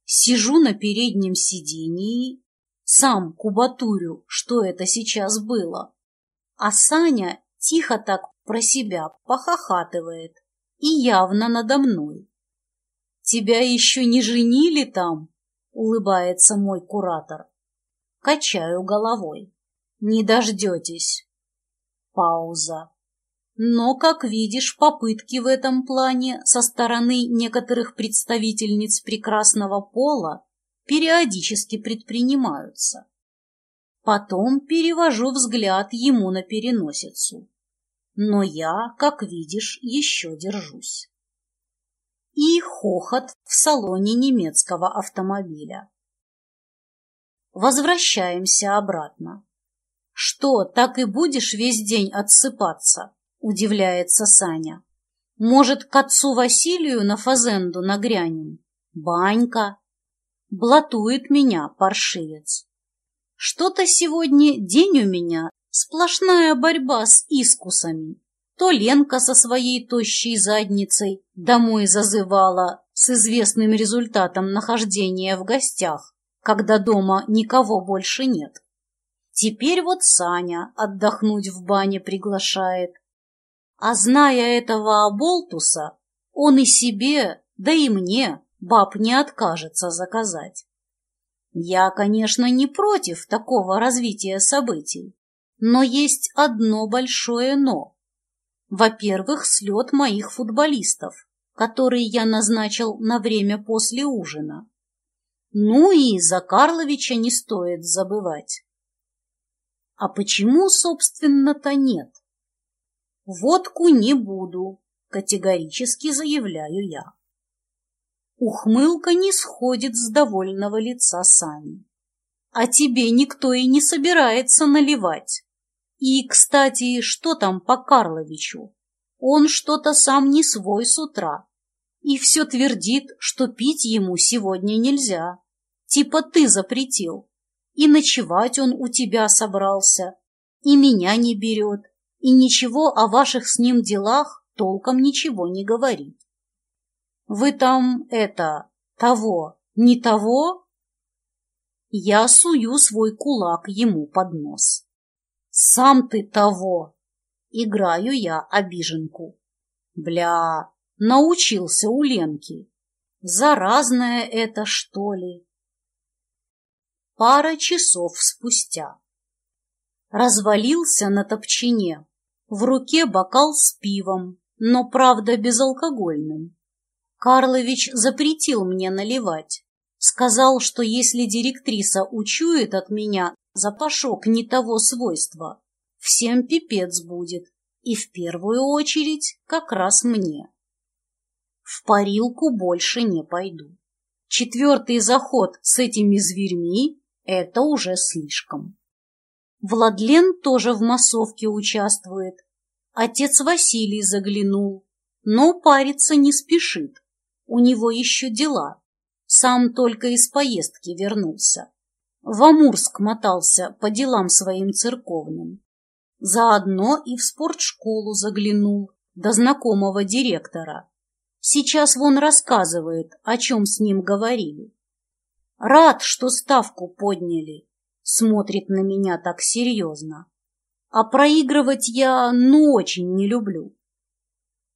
Сижу на переднем сидении, сам кубатурю, что это сейчас было, а Саня тихо так про себя похохатывает и явно надо мной. «Тебя еще не женили там?» — улыбается мой куратор. Качаю головой. «Не дождетесь». Пауза. Но, как видишь, попытки в этом плане со стороны некоторых представительниц прекрасного пола периодически предпринимаются. Потом перевожу взгляд ему на переносицу. Но я, как видишь, еще держусь. И хохот в салоне немецкого автомобиля. Возвращаемся обратно. Что, так и будешь весь день отсыпаться? Удивляется Саня. Может, к отцу Василию на фазенду нагрянем? Банька. Блатует меня паршивец. Что-то сегодня день у меня сплошная борьба с искусами. То Ленка со своей тощей задницей домой зазывала с известным результатом нахождения в гостях, когда дома никого больше нет. Теперь вот Саня отдохнуть в бане приглашает. А зная этого оболтуса, он и себе, да и мне, баб не откажется заказать. Я, конечно, не против такого развития событий, но есть одно большое «но». Во-первых, слет моих футболистов, который я назначил на время после ужина. Ну и за Карловича не стоит забывать. А почему, собственно-то, нет? Водку не буду, категорически заявляю я. Ухмылка не сходит с довольного лица Сани. А тебе никто и не собирается наливать. И, кстати, что там по Карловичу? Он что-то сам не свой с утра. И все твердит, что пить ему сегодня нельзя. Типа ты запретил. И ночевать он у тебя собрался. И меня не берет. И ничего о ваших с ним делах толком ничего не говорит. Вы там, это, того, не того? Я сую свой кулак ему под нос. Сам ты того. Играю я обиженку. Бля, научился у Ленки. Заразное это, что ли? Пара часов спустя. Развалился на топчине. В руке бокал с пивом, но, правда, безалкогольным. Карлович запретил мне наливать. Сказал, что если директриса учует от меня запашок не того свойства, всем пипец будет, и в первую очередь как раз мне. В парилку больше не пойду. Четвертый заход с этими зверьми — это уже слишком. Владлен тоже в массовке участвует. Отец Василий заглянул, но париться не спешит. У него еще дела. Сам только из поездки вернулся. В Амурск мотался по делам своим церковным. Заодно и в спортшколу заглянул до знакомого директора. Сейчас вон рассказывает, о чем с ним говорили. Рад, что ставку подняли. Смотрит на меня так серьезно. А проигрывать я, ну, очень не люблю.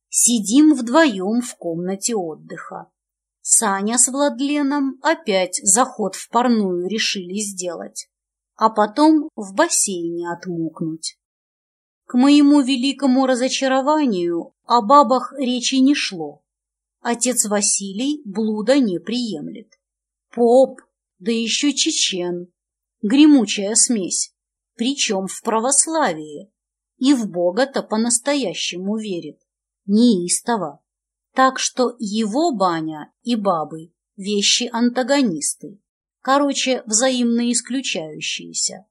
Сидим вдвоем в комнате отдыха. Саня с Владленом опять заход в парную решили сделать, а потом в бассейне отмокнуть. К моему великому разочарованию о бабах речи не шло. Отец Василий блуда не приемлет. Поп, да еще чечен, гремучая смесь, причем в православии, и в Бога-то по-настоящему верит неистово. Так что его баня и бабы – вещи-антагонисты, короче, взаимно исключающиеся.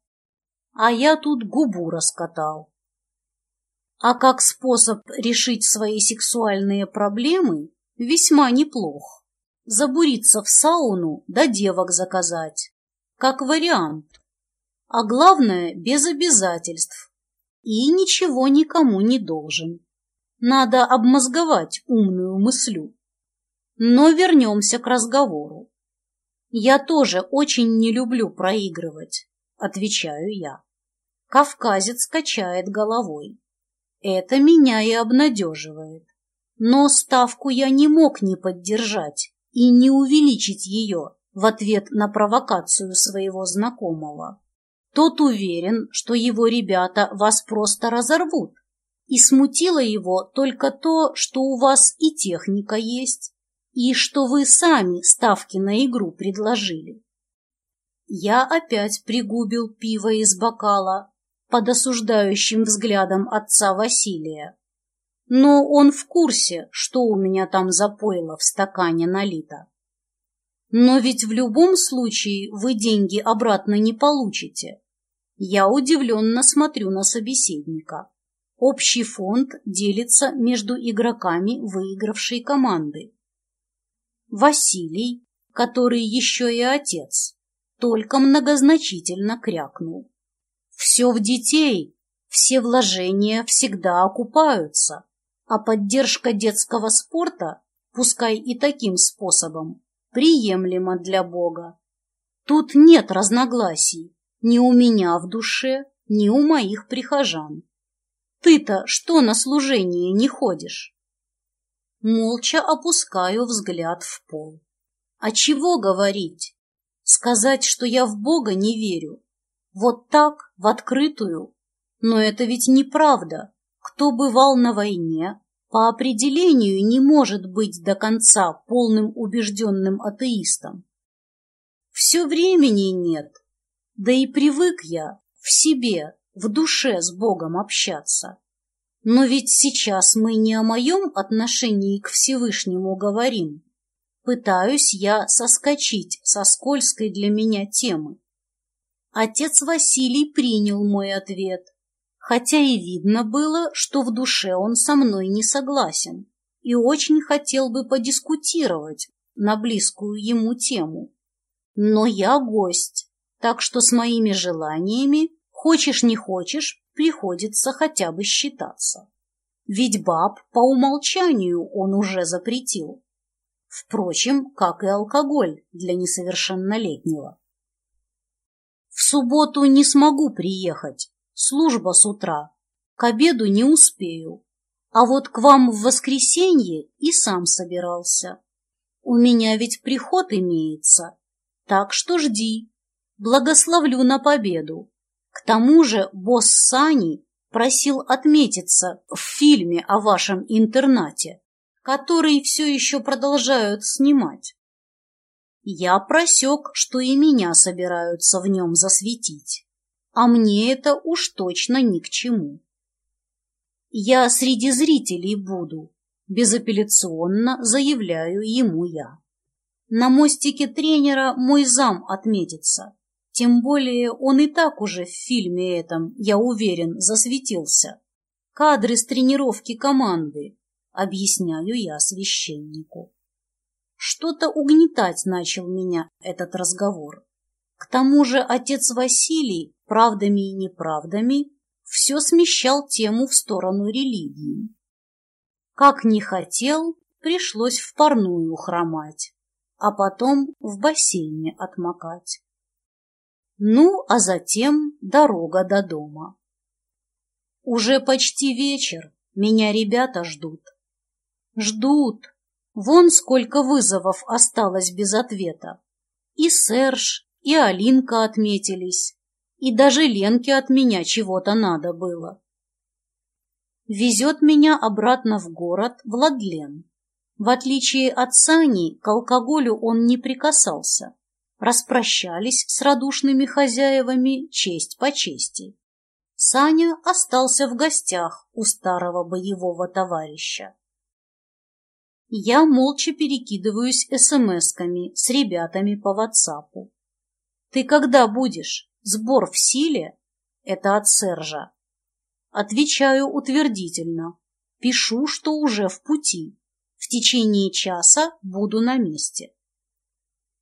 А я тут губу раскатал. А как способ решить свои сексуальные проблемы весьма неплох. Забуриться в сауну да девок заказать. Как вариант. А главное, без обязательств. и ничего никому не должен. Надо обмозговать умную мыслю. Но вернемся к разговору. Я тоже очень не люблю проигрывать, отвечаю я. Кавказец качает головой. Это меня и обнадеживает. Но ставку я не мог не поддержать и не увеличить ее в ответ на провокацию своего знакомого. Тот уверен, что его ребята вас просто разорвут. И смутило его только то, что у вас и техника есть, и что вы сами ставки на игру предложили. Я опять пригубил пиво из бокала под осуждающим взглядом отца Василия. Но он в курсе, что у меня там за пойло в стакане налито. Но ведь в любом случае вы деньги обратно не получите. Я удивленно смотрю на собеседника. Общий фонд делится между игроками выигравшей команды. Василий, который еще и отец, только многозначительно крякнул. Все в детей, все вложения всегда окупаются, а поддержка детского спорта, пускай и таким способом, приемлема для Бога. Тут нет разногласий ни у меня в душе, ни у моих прихожан. Ты-то что на служение не ходишь? Молча опускаю взгляд в пол. А чего говорить? Сказать, что я в Бога не верю. Вот так, в открытую. Но это ведь неправда. Кто бывал на войне, по определению не может быть до конца полным убежденным атеистом. Все времени нет, да и привык я в себе, в душе с Богом общаться. Но ведь сейчас мы не о моем отношении к Всевышнему говорим. Пытаюсь я соскочить со скользкой для меня темы. Отец Василий принял мой ответ, хотя и видно было, что в душе он со мной не согласен и очень хотел бы подискутировать на близкую ему тему. Но я гость, так что с моими желаниями, хочешь не хочешь, приходится хотя бы считаться. Ведь баб по умолчанию он уже запретил. Впрочем, как и алкоголь для несовершеннолетнего. В субботу не смогу приехать, служба с утра. К обеду не успею. А вот к вам в воскресенье и сам собирался. У меня ведь приход имеется, так что жди. Благословлю на победу. К тому же босс Сани просил отметиться в фильме о вашем интернате, который все еще продолжают снимать. Я просек, что и меня собираются в нем засветить, а мне это уж точно ни к чему. Я среди зрителей буду, безапелляционно заявляю ему я. На мостике тренера мой зам отметится, тем более он и так уже в фильме этом, я уверен, засветился. Кадры с тренировки команды, объясняю я священнику. Что-то угнетать начал меня этот разговор. К тому же отец Василий, правдами и неправдами, все смещал тему в сторону религии. Как не хотел, пришлось в парную хромать, а потом в бассейне отмокать. Ну, а затем дорога до дома. Уже почти вечер, меня ребята ждут. Ждут. Вон сколько вызовов осталось без ответа. И Серж, и Алинка отметились, и даже Ленке от меня чего-то надо было. Везет меня обратно в город Владлен. В отличие от Сани, к алкоголю он не прикасался распрощались с радушными хозяевами честь по чести. Саня остался в гостях у старого боевого товарища. Я молча перекидываюсь смс-ками с ребятами по ватсапу. «Ты когда будешь? Сбор в силе?» Это от Сержа. Отвечаю утвердительно. Пишу, что уже в пути. В течение часа буду на месте.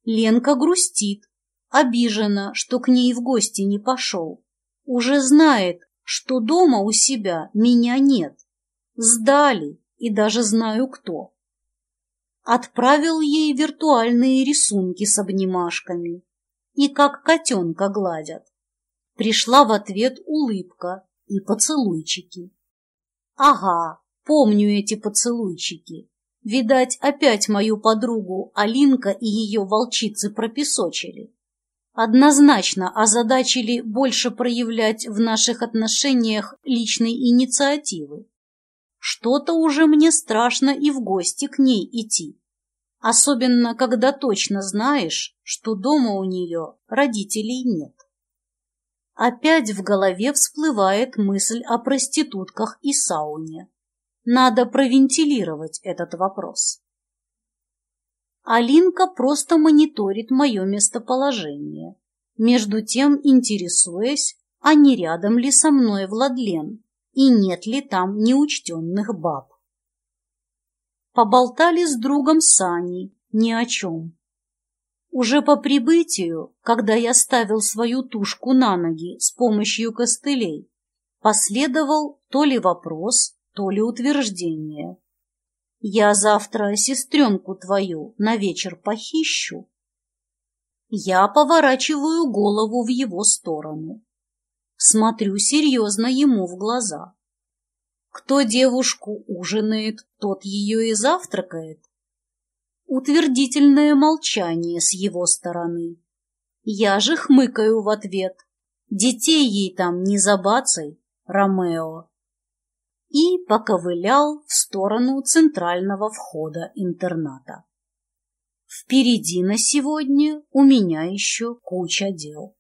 Ленка грустит, обижена, что к ней в гости не пошел. Уже знает, что дома у себя меня нет. Сдали, и даже знаю кто. Отправил ей виртуальные рисунки с обнимашками и как котенка гладят. Пришла в ответ улыбка и поцелуйчики. Ага, помню эти поцелуйчики. Видать, опять мою подругу Алинка и ее волчицы пропесочили. Однозначно озадачили больше проявлять в наших отношениях личной инициативы. Что-то уже мне страшно и в гости к ней идти. Особенно, когда точно знаешь, что дома у нее родителей нет. Опять в голове всплывает мысль о проститутках и сауне. Надо провентилировать этот вопрос. Алинка просто мониторит мое местоположение, между тем интересуясь, а не рядом ли со мной Владлен и нет ли там неучтенных баб. Поболтали с другом Саней ни о чем. Уже по прибытию, когда я ставил свою тушку на ноги с помощью костылей, последовал то ли вопрос, то ли утверждение. «Я завтра сестренку твою на вечер похищу». Я поворачиваю голову в его сторону. Смотрю серьезно ему в глаза. Кто девушку ужинает, тот ее и завтракает. Утвердительное молчание с его стороны. Я же хмыкаю в ответ. Детей ей там не забацай, Ромео и поковылял в сторону центрального входа интерната. Впереди на сегодня у меня еще куча дел.